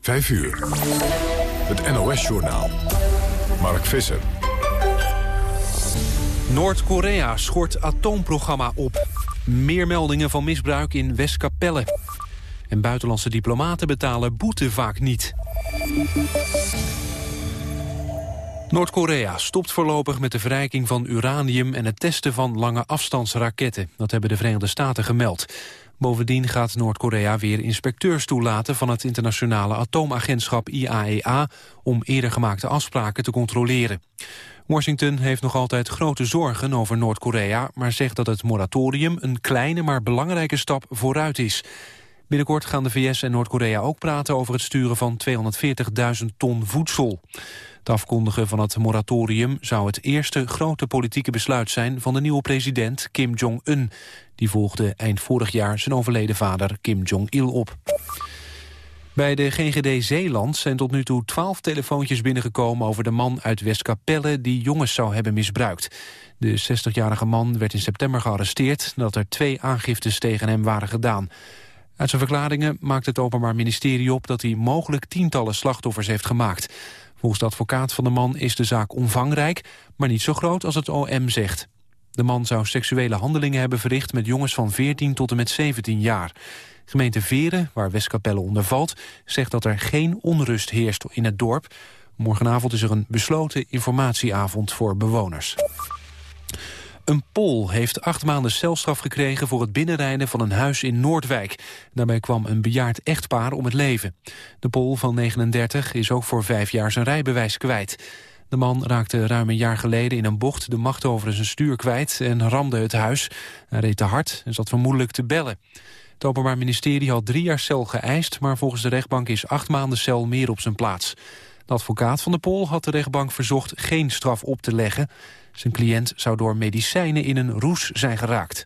5 uur. Het NOS-journaal. Mark Visser. Noord-Korea schort atoomprogramma op. Meer meldingen van misbruik in Westkapelle. En buitenlandse diplomaten betalen boete vaak niet. Noord-Korea stopt voorlopig met de verrijking van uranium... en het testen van lange afstandsraketten. Dat hebben de Verenigde Staten gemeld. Bovendien gaat Noord-Korea weer inspecteurs toelaten... van het internationale atoomagentschap IAEA... E om eerder gemaakte afspraken te controleren. Washington heeft nog altijd grote zorgen over Noord-Korea... maar zegt dat het moratorium een kleine maar belangrijke stap vooruit is. Binnenkort gaan de VS en Noord-Korea ook praten over het sturen van 240.000 ton voedsel. Het afkondigen van het moratorium zou het eerste grote politieke besluit zijn van de nieuwe president Kim Jong-un. Die volgde eind vorig jaar zijn overleden vader Kim Jong-il op. Bij de GGD Zeeland zijn tot nu toe twaalf telefoontjes binnengekomen over de man uit Westkapelle die jongens zou hebben misbruikt. De 60-jarige man werd in september gearresteerd nadat er twee aangiftes tegen hem waren gedaan. Uit zijn verklaringen maakt het Openbaar Ministerie op dat hij mogelijk tientallen slachtoffers heeft gemaakt. Volgens de advocaat van de man is de zaak omvangrijk, maar niet zo groot als het OM zegt. De man zou seksuele handelingen hebben verricht met jongens van 14 tot en met 17 jaar. Gemeente Veren, waar Westkapelle onder valt, zegt dat er geen onrust heerst in het dorp. Morgenavond is er een besloten informatieavond voor bewoners. Een Pool heeft acht maanden celstraf gekregen voor het binnenrijden van een huis in Noordwijk. Daarbij kwam een bejaard echtpaar om het leven. De Pool van 39 is ook voor vijf jaar zijn rijbewijs kwijt. De man raakte ruim een jaar geleden in een bocht de macht over zijn stuur kwijt en ramde het huis. Hij reed te hard en zat vermoedelijk te bellen. Het Openbaar Ministerie had drie jaar cel geëist... maar volgens de rechtbank is acht maanden cel meer op zijn plaats. De advocaat van de Pool had de rechtbank verzocht geen straf op te leggen. Zijn cliënt zou door medicijnen in een roes zijn geraakt.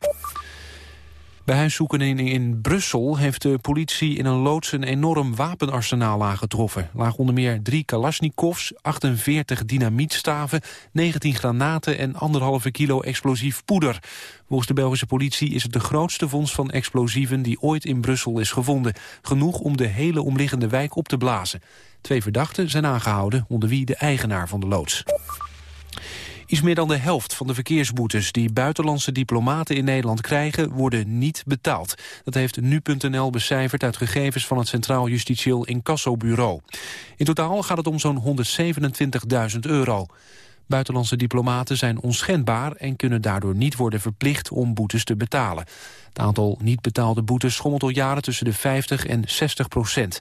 Bij huiszoekingen in Brussel heeft de politie in een loods een enorm wapenarsenaal aangetroffen. Lagen onder meer drie kalasjnikovs, 48 dynamietstaven, 19 granaten en anderhalve kilo explosief poeder. Volgens de Belgische politie is het de grootste vondst van explosieven die ooit in Brussel is gevonden. Genoeg om de hele omliggende wijk op te blazen. Twee verdachten zijn aangehouden, onder wie de eigenaar van de loods. Iets meer dan de helft van de verkeersboetes die buitenlandse diplomaten in Nederland krijgen, worden niet betaald. Dat heeft nu.nl becijferd uit gegevens van het Centraal Justitieel Incassobureau. In totaal gaat het om zo'n 127.000 euro. Buitenlandse diplomaten zijn onschendbaar en kunnen daardoor niet worden verplicht om boetes te betalen. Het aantal niet betaalde boetes schommelt al jaren tussen de 50 en 60 procent.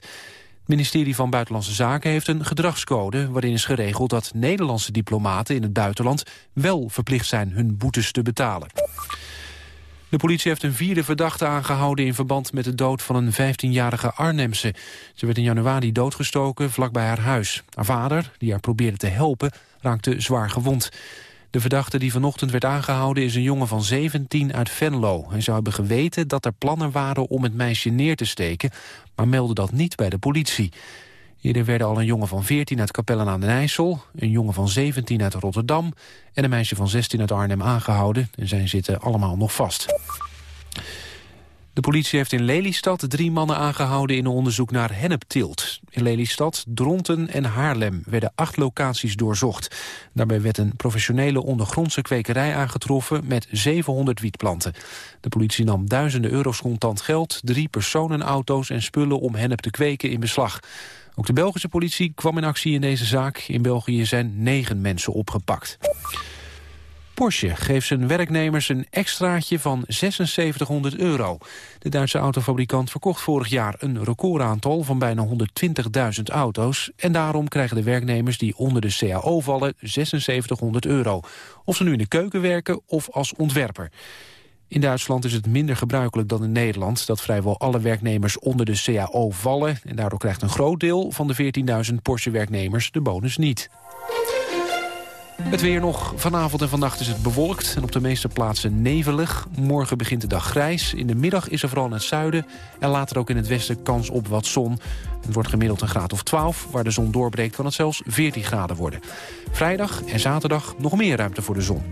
Het ministerie van Buitenlandse Zaken heeft een gedragscode... waarin is geregeld dat Nederlandse diplomaten in het buitenland... wel verplicht zijn hun boetes te betalen. De politie heeft een vierde verdachte aangehouden... in verband met de dood van een 15-jarige Arnhemse. Ze werd in januari doodgestoken vlakbij haar huis. Haar vader, die haar probeerde te helpen, raakte zwaar gewond. De verdachte die vanochtend werd aangehouden is een jongen van 17 uit Venlo. Hij zou hebben geweten dat er plannen waren om het meisje neer te steken... maar meldde dat niet bij de politie. Eerder werden al een jongen van 14 uit Capellen aan den IJssel... een jongen van 17 uit Rotterdam... en een meisje van 16 uit Arnhem aangehouden. En zij zitten allemaal nog vast. De politie heeft in Lelystad drie mannen aangehouden in een onderzoek naar hennepteelt. In Lelystad, Dronten en Haarlem werden acht locaties doorzocht. Daarbij werd een professionele ondergrondse kwekerij aangetroffen met 700 wietplanten. De politie nam duizenden euro's contant geld, drie personenauto's en spullen om hennep te kweken in beslag. Ook de Belgische politie kwam in actie in deze zaak. In België zijn negen mensen opgepakt. Porsche geeft zijn werknemers een extraatje van 7600 euro. De Duitse autofabrikant verkocht vorig jaar een recordaantal van bijna 120.000 auto's. En daarom krijgen de werknemers die onder de CAO vallen 7600 euro. Of ze nu in de keuken werken of als ontwerper. In Duitsland is het minder gebruikelijk dan in Nederland... dat vrijwel alle werknemers onder de CAO vallen. En daardoor krijgt een groot deel van de 14.000 Porsche-werknemers de bonus niet. Het weer nog. Vanavond en vannacht is het bewolkt en op de meeste plaatsen nevelig. Morgen begint de dag grijs. In de middag is er vooral in het zuiden en later ook in het westen kans op wat zon. Het wordt gemiddeld een graad of 12. Waar de zon doorbreekt kan het zelfs 14 graden worden. Vrijdag en zaterdag nog meer ruimte voor de zon.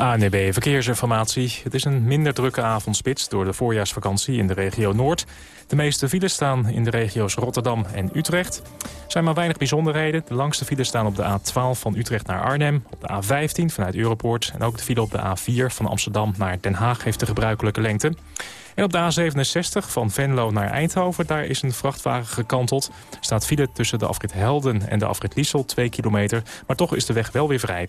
ANB Verkeersinformatie. Het is een minder drukke avondspits door de voorjaarsvakantie in de regio Noord. De meeste files staan in de regio's Rotterdam en Utrecht. Er zijn maar weinig bijzonderheden. De langste files staan op de A12 van Utrecht naar Arnhem, op de A15 vanuit Europoort... en ook de file op de A4 van Amsterdam naar Den Haag heeft de gebruikelijke lengte. En op de A67 van Venlo naar Eindhoven, daar is een vrachtwagen gekanteld. Er staat file tussen de afrit Helden en de afrit Liesel, 2 kilometer. Maar toch is de weg wel weer vrij.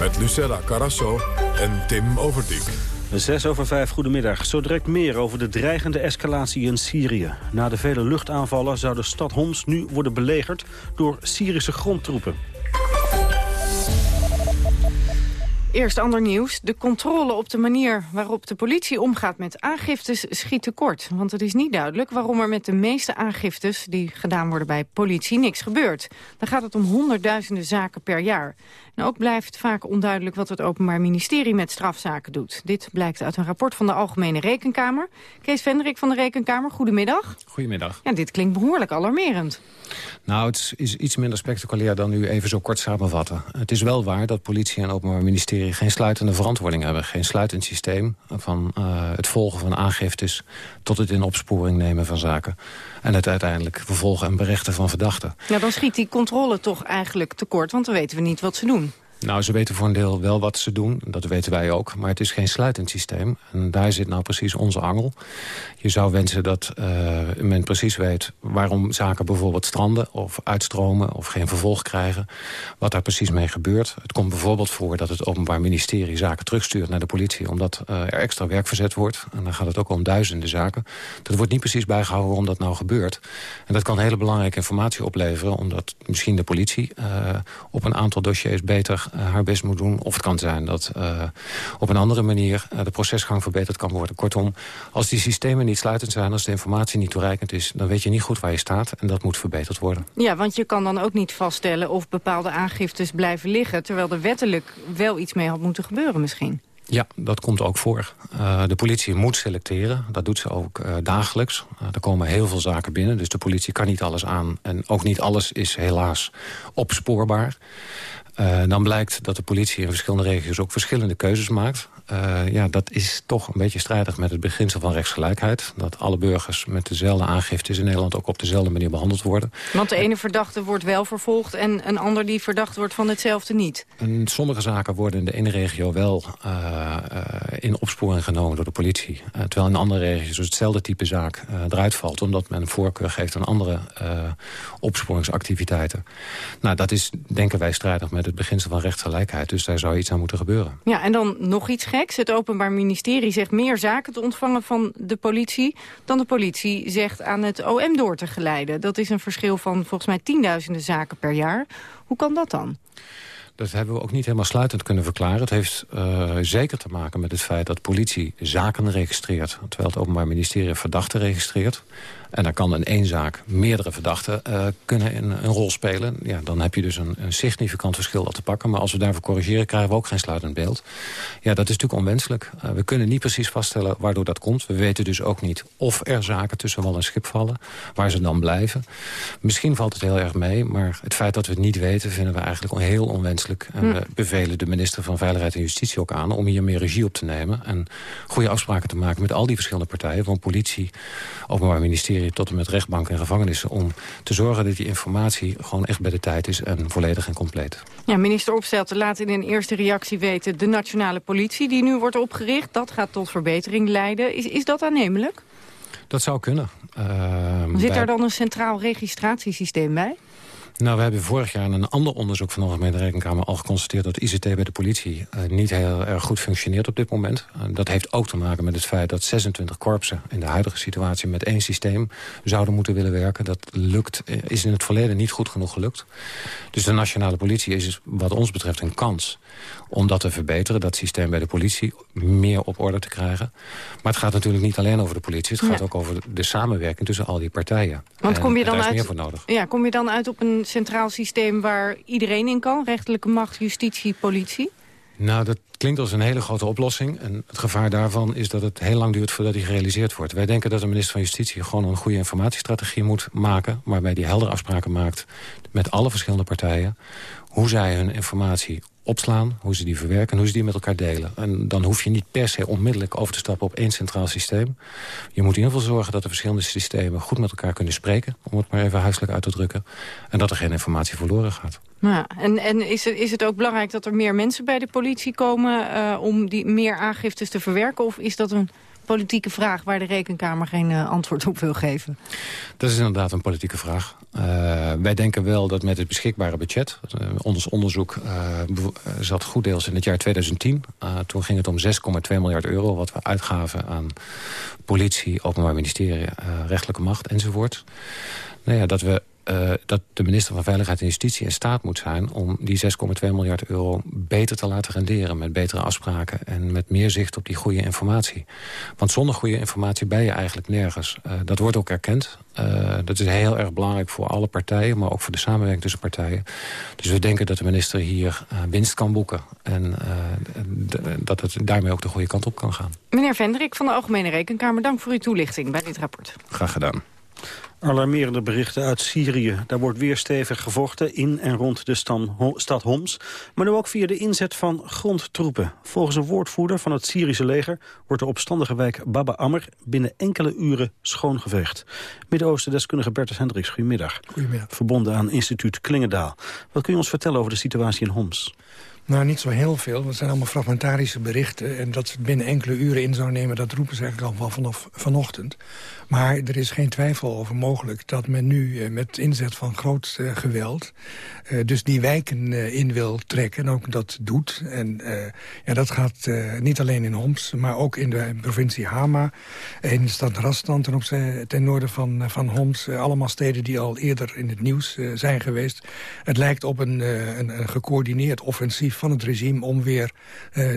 Met Lucella Carasso en Tim Overdijk. 6 over 5, goedemiddag. Zo direct meer over de dreigende escalatie in Syrië. Na de vele luchtaanvallen zou de stad Homs nu worden belegerd door Syrische grondtroepen. Eerst ander nieuws. De controle op de manier waarop de politie omgaat met aangiftes schiet tekort. Want het is niet duidelijk waarom er met de meeste aangiftes die gedaan worden bij politie niks gebeurt. Dan gaat het om honderdduizenden zaken per jaar. En ook blijft vaak onduidelijk wat het Openbaar Ministerie met strafzaken doet. Dit blijkt uit een rapport van de Algemene Rekenkamer. Kees Vendrik van de Rekenkamer, goedemiddag. Goedemiddag. Ja, dit klinkt behoorlijk alarmerend. Nou, het is iets minder spectaculair dan u even zo kort samenvatten. Het is wel waar dat politie en Openbaar Ministerie geen sluitende verantwoording hebben. Geen sluitend systeem van uh, het volgen van aangiftes... tot het in opsporing nemen van zaken. En het uiteindelijk vervolgen en berechten van verdachten. Ja, dan schiet die controle toch eigenlijk tekort, want dan weten we niet wat ze doen. Nou, ze weten voor een deel wel wat ze doen. Dat weten wij ook. Maar het is geen sluitend systeem. En daar zit nou precies onze angel. Je zou wensen dat uh, men precies weet waarom zaken bijvoorbeeld stranden... of uitstromen of geen vervolg krijgen. Wat daar precies mee gebeurt. Het komt bijvoorbeeld voor dat het Openbaar Ministerie zaken terugstuurt naar de politie... omdat uh, er extra werk verzet wordt. En dan gaat het ook om duizenden zaken. Dat wordt niet precies bijgehouden waarom dat nou gebeurt. En dat kan hele belangrijke informatie opleveren... omdat misschien de politie uh, op een aantal dossiers beter haar best moet doen. Of het kan zijn dat uh, op een andere manier uh, de procesgang verbeterd kan worden. Kortom, als die systemen niet sluitend zijn, als de informatie niet toereikend is... dan weet je niet goed waar je staat en dat moet verbeterd worden. Ja, want je kan dan ook niet vaststellen of bepaalde aangiftes blijven liggen... terwijl er wettelijk wel iets mee had moeten gebeuren misschien. Ja, dat komt ook voor. Uh, de politie moet selecteren. Dat doet ze ook uh, dagelijks. Uh, er komen heel veel zaken binnen, dus de politie kan niet alles aan. En ook niet alles is helaas opspoorbaar. Uh, dan blijkt dat de politie in verschillende regio's ook verschillende keuzes maakt. Uh, ja, dat is toch een beetje strijdig met het beginsel van rechtsgelijkheid. Dat alle burgers met dezelfde aangiftes in Nederland ook op dezelfde manier behandeld worden. Want de ene verdachte wordt wel vervolgd en een ander die verdacht wordt van hetzelfde niet. En sommige zaken worden in de ene regio wel uh, uh, in opsporing genomen door de politie. terwijl in de andere regio's dus hetzelfde type zaak eruit valt. Omdat men voorkeur geeft aan andere opsporingsactiviteiten. Nou, dat is denken wij strijdig met het beginsel van rechtsgelijkheid. Dus daar zou iets aan moeten gebeuren. Ja, en dan nog iets geks. Het Openbaar Ministerie zegt meer zaken te ontvangen van de politie... dan de politie zegt aan het OM door te geleiden. Dat is een verschil van volgens mij tienduizenden zaken per jaar. Hoe kan dat dan? Dat hebben we ook niet helemaal sluitend kunnen verklaren. Het heeft uh, zeker te maken met het feit dat politie zaken registreert... terwijl het Openbaar Ministerie verdachten registreert. En dan kan in één zaak meerdere verdachten uh, kunnen een, een, rol spelen. Ja, dan heb je dus een, een significant verschil al te pakken. Maar als we daarvoor corrigeren, krijgen we ook geen sluitend beeld. Ja, dat is natuurlijk onwenselijk. Uh, we kunnen niet precies vaststellen waardoor dat komt. We weten dus ook niet of er zaken tussen wal en schip vallen. Waar ze dan blijven. Misschien valt het heel erg mee. Maar het feit dat we het niet weten, vinden we eigenlijk heel onwenselijk. En hm. we bevelen de minister van Veiligheid en Justitie ook aan... om hier meer regie op te nemen. En goede afspraken te maken met al die verschillende partijen. Van politie, openbaar ministerie ministerie tot en met rechtbanken en gevangenissen... om te zorgen dat die informatie gewoon echt bij de tijd is en volledig en compleet. Ja, minister Opstelten laat in een eerste reactie weten... de nationale politie die nu wordt opgericht, dat gaat tot verbetering leiden. Is, is dat aannemelijk? Dat zou kunnen. Uh, Zit daar dan een centraal registratiesysteem bij? Nou, we hebben vorig jaar in een ander onderzoek van de Algemene Rekenkamer al geconstateerd dat ICT bij de politie uh, niet heel erg goed functioneert op dit moment. Uh, dat heeft ook te maken met het feit dat 26 korpsen in de huidige situatie met één systeem zouden moeten willen werken. Dat lukt, uh, is in het verleden niet goed genoeg gelukt. Dus de nationale politie is wat ons betreft een kans om dat te verbeteren. Dat systeem bij de politie meer op orde te krijgen. Maar het gaat natuurlijk niet alleen over de politie. Het gaat ja. ook over de samenwerking tussen al die partijen. Want kom je, dan uit, meer voor nodig. Ja, kom je dan uit op een centraal systeem waar iedereen in kan? Rechterlijke macht, justitie, politie? Nou, dat klinkt als een hele grote oplossing. En het gevaar daarvan is dat het heel lang duurt voordat die gerealiseerd wordt. Wij denken dat de minister van Justitie gewoon een goede informatiestrategie moet maken... waarbij die heldere afspraken maakt met alle verschillende partijen... hoe zij hun informatie opslaan, hoe ze die verwerken en hoe ze die met elkaar delen. En dan hoef je niet per se onmiddellijk over te stappen op één centraal systeem. Je moet in ieder geval zorgen dat de verschillende systemen goed met elkaar kunnen spreken, om het maar even huiselijk uit te drukken. En dat er geen informatie verloren gaat. Ja, en en is, het, is het ook belangrijk dat er meer mensen bij de politie komen uh, om die meer aangiftes te verwerken? Of is dat een politieke vraag waar de Rekenkamer geen uh, antwoord op wil geven? Dat is inderdaad een politieke vraag. Uh, wij denken wel dat met het beschikbare budget... Uh, ons onderzoek zat goed deels in het jaar 2010. toen ging het om 6,2 miljard euro... wat we uitgaven aan politie, openbaar ministerie, rechtelijke macht enzovoort. Nou ja, dat we uh, dat de minister van Veiligheid en Justitie in staat moet zijn... om die 6,2 miljard euro beter te laten renderen... met betere afspraken en met meer zicht op die goede informatie. Want zonder goede informatie ben je eigenlijk nergens. Uh, dat wordt ook erkend. Uh, dat is heel erg belangrijk voor alle partijen... maar ook voor de samenwerking tussen partijen. Dus we denken dat de minister hier winst kan boeken... en dat het daarmee ook de goede kant op kan gaan. Meneer Vendrik van de Algemene Rekenkamer... dank voor uw toelichting bij dit rapport. Graag gedaan. Alarmerende berichten uit Syrië. Daar wordt weer stevig gevochten in en rond de stad Homs. Maar nu ook via de inzet van grondtroepen. Volgens een woordvoerder van het Syrische leger... wordt de opstandige wijk Baba Amr binnen enkele uren schoongeveegd. Midden-Oosten-deskundige Bertus Hendricks, goedemiddag. Goedemiddag. Verbonden aan instituut Klingendaal. Wat kun je ons vertellen over de situatie in Homs? Nou, niet zo heel veel. Het zijn allemaal fragmentarische berichten. En dat het binnen enkele uren in zou nemen... dat roepen ze eigenlijk al vanaf vanochtend. Maar er is geen twijfel over mogelijk dat men nu uh, met inzet van groot uh, geweld... Uh, dus die wijken in wil trekken en ook dat doet. En ja, dat gaat niet alleen in Homs, maar ook in de provincie Hama... in de stad Rastan ten, opzij, ten noorden van, van Homs. allemaal steden die al eerder in het nieuws zijn geweest. Het lijkt op een, een, een, gecoördineerd offensief van het regime... om weer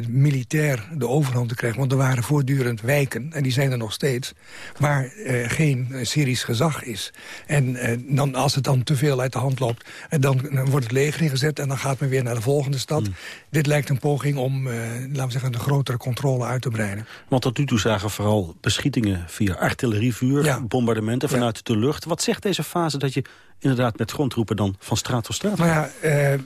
militair de overhand te krijgen. Want er waren voortdurend wijken, en die zijn er nog steeds... waar uh, geen Syrisch gezag is. En uh, dan, als het dan te veel uit de hand loopt, uh, dan, dan, wordt het leger ingezet... en dan gaat men weer naar de volgende stad. Mm. Dit lijkt een poging om, laten we zeggen, de grotere controle uit te breiden. Want tot nu toe zagen vooral beschietingen via artillerievuur... Ja. bombardementen vanuit ja. de lucht. Wat zegt deze fase dat je inderdaad met grondtroepen dan van straat tot straat gaat? Nou ja,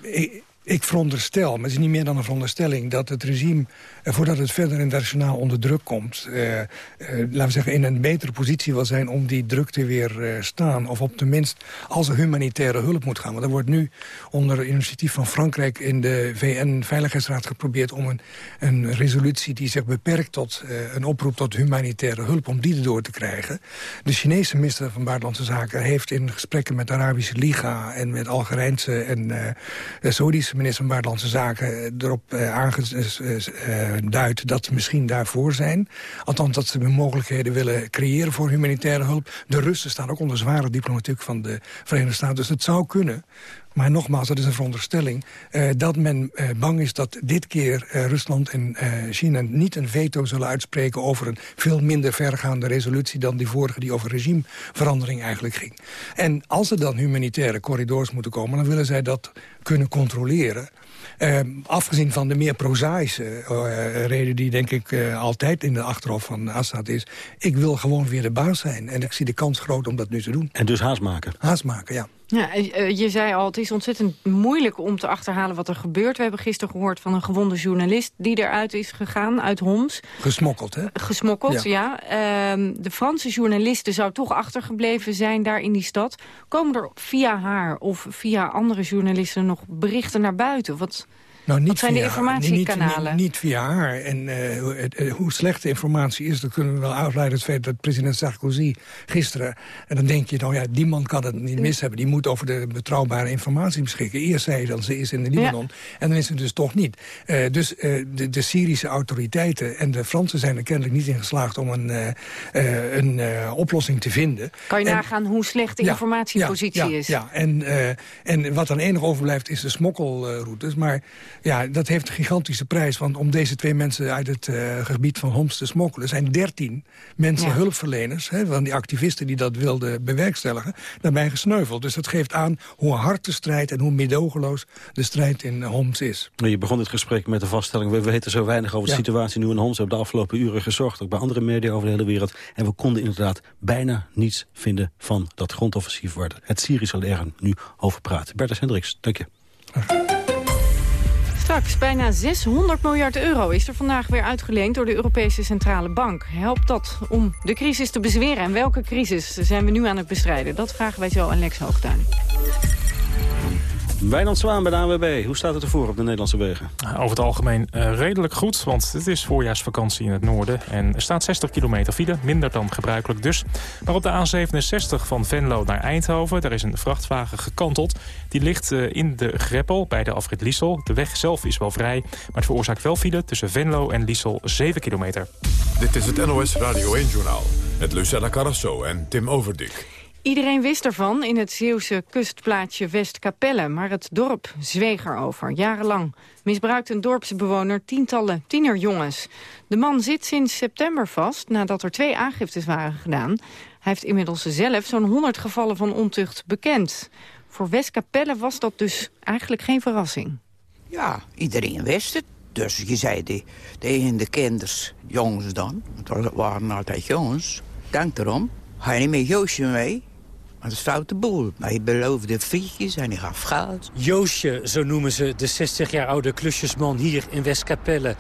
ik veronderstel, maar het is niet meer dan een veronderstelling... dat het regime, eh, voordat het verder internationaal onder druk komt... Eh, eh, laten we zeggen, in een betere positie wil zijn om die druk te weerstaan. Uh, of op tenminste als er humanitaire hulp moet gaan. Want er wordt nu onder initiatief van Frankrijk... in de VN-veiligheidsraad geprobeerd om een, een resolutie... die zich beperkt tot uh, een oproep tot humanitaire hulp... om die erdoor te krijgen. De Chinese minister van Buitenlandse Zaken heeft in gesprekken met de Arabische Liga... en met Algerijnse en uh, Saoedische minister van Buitenlandse Zaken erop uh, aangeduid dat ze misschien daarvoor zijn. Althans dat ze mogelijkheden willen creëren voor humanitaire hulp. De Russen staan ook onder zware diplomatiek van de Verenigde Staten. Dus het zou kunnen maar nogmaals, dat is een veronderstelling... Uh, dat men uh, bang is dat dit keer uh, Rusland en China niet een veto zullen uitspreken... over een veel minder vergaande resolutie dan die vorige... die over regimeverandering eigenlijk ging. En als er dan humanitaire corridors moeten komen... dan willen zij dat kunnen controleren... Uh, afgezien van de meer prozaïsche uh, reden die denk ik uh, altijd in de achterhoofd van Assad is. Ik wil gewoon weer de baas zijn. En ik zie de kans groot om dat nu te doen. En dus haast maken? Haast maken, ja. Ja, je zei al, het is ontzettend moeilijk om te achterhalen wat er gebeurt. We hebben gisteren gehoord van een gewonde journalist die eruit is gegaan, uit Homs. Gesmokkeld, hè? Gesmokkeld, ja. Ehm, de Franse journaliste zou toch achtergebleven zijn daar in die stad. Komen er via haar of via andere journalisten nog berichten naar buiten? Wat... Nou, niet Wat zijn via, de informatiekanalen? Niet, niet, via haar. En uh, hoe slecht de informatie is, dat kunnen we wel uitleiden... het feit dat president Sarkozy gisteren... en dan denk je, nou ja, die man kan het niet mis hebben. Die moet over de betrouwbare informatie beschikken. Eerst zei hij dat ze is in de Libanon. En dan is het dus toch niet. Uh, dus uh, de, de, Syrische autoriteiten en de Fransen zijn er kennelijk niet in geslaagd... om een, een oplossing te vinden. Kan je en, nagaan hoe slecht de ja, informatiepositie ja, ja, is? Ja, en, en wat dan enig overblijft is de smokkelroutes. Maar ja, dat heeft een gigantische prijs. Want om deze twee mensen uit het uh, gebied van Homs te smokkelen... zijn dertien mensen, Ja. hulpverleners... Hè, van die activisten die dat wilden bewerkstelligen... daarbij gesneuveld. Dus dat geeft aan hoe hard de strijd... en hoe medogeloos de strijd in Homs is. Je begon dit gesprek met de vaststelling... we weten zo weinig over de Ja. situatie nu in Homs. We hebben de afgelopen uren gezorgd, ook bij andere media over de hele wereld. En we konden inderdaad bijna niets vinden van dat grondoffensief... waar het Syrische leger nu over praat. Bertus Hendricks, dank je. Straks bijna 600 miljard euro is er vandaag weer uitgeleend door de Europese Centrale Bank. Helpt dat om de crisis te bezweren? En welke crisis zijn we nu aan het bestrijden? Dat vragen wij zo aan Lex Hoogtuin. Wijnand Zwaan bij de ANWB. Hoe staat het ervoor op de Nederlandse wegen? Over het algemeen eh, redelijk goed, want het is voorjaarsvakantie in het noorden. En er staat 60 kilometer file, minder dan gebruikelijk dus. Maar op de A67 van Venlo naar Eindhoven, daar is een vrachtwagen gekanteld. Die ligt eh, in de Greppel bij de afrit Liesel. De weg zelf is wel vrij, maar het veroorzaakt wel file tussen Venlo en Liesel 7 kilometer. Dit is het NOS Radio 1-journaal met Lucella Carrasso en Tim Overdik. Iedereen wist ervan in het Zeeuwse kustplaatsje Westkapelle, maar het dorp zweeg erover. Jarenlang misbruikt een dorpsbewoner tientallen tienerjongens. De man zit sinds september vast nadat er twee aangiftes waren gedaan. Hij heeft inmiddels zelf zo'n 100 gevallen van ontucht bekend. Voor Westkapelle was dat dus eigenlijk geen verrassing. Ja, iedereen wist het. Dus je zei de, de kinders, jongens dan, het waren altijd jongens. Denk erom, ga je niet met Joosje mee? Is foute boel. Maar hij beloofde frietjes en hij gaf geld. Joosje, zo noemen ze de 60 jaar oude klusjesman hier in Westkapelle.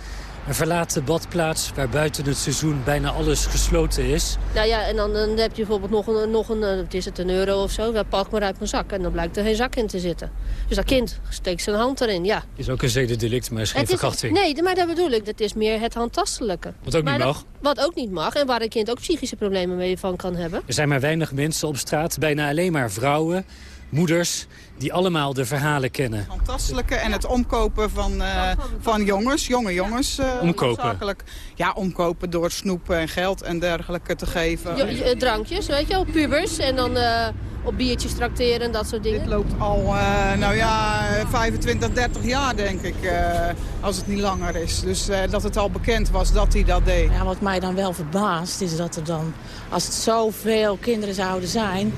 Een verlaten badplaats waar buiten het seizoen bijna alles gesloten is. Nou ja, en dan, dan heb je bijvoorbeeld nog een, nog een, eh, is het, een euro of zo. Dat pak maar uit mijn zak. En dan blijkt er geen zak in te zitten. Dus dat kind steekt zijn hand erin, ja. is ook een zedendelict, maar is geen Het is- verkrachting. nee, maar dat bedoel ik. Dat is meer het handtastelijke. Wat ook niet dat- mag. Wat ook niet mag. En waar een kind ook psychische problemen mee van kan hebben. Er zijn maar weinig mensen op straat, bijna alleen maar vrouwen, moeders... die allemaal de verhalen kennen. Handtastelijke en het omkopen van, eh, van jongens, jonge jongens. eh, Omkopen? hoofdzakelijk. Ja, omkopen door snoepen en geld en dergelijke te geven. Jo- eh, drankjes, weet je wel, pubers. En dan eh, op biertjes trakteren en dat soort dingen. Dit loopt al, eh, nou ja, 25, 30 jaar denk ik, eh, als het niet langer is. Dus eh, dat het al bekend was dat hij dat deed. Ja, wat mij dan wel verbaast is dat er dan, als het zoveel kinderen zouden zijn...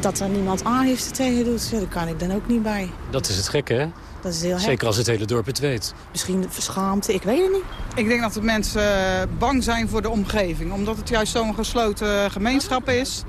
dat er niemand aangifte tegen doet. Ja, daar kan ik dan ook niet bij. Dat is het gekke, hè? Dat is heel Zeker hek. als het hele dorp het weet. Misschien verschaamte, ik weet het niet. Ik denk dat de mensen bang zijn voor de omgeving. Omdat het juist zo'n gesloten gemeenschap is.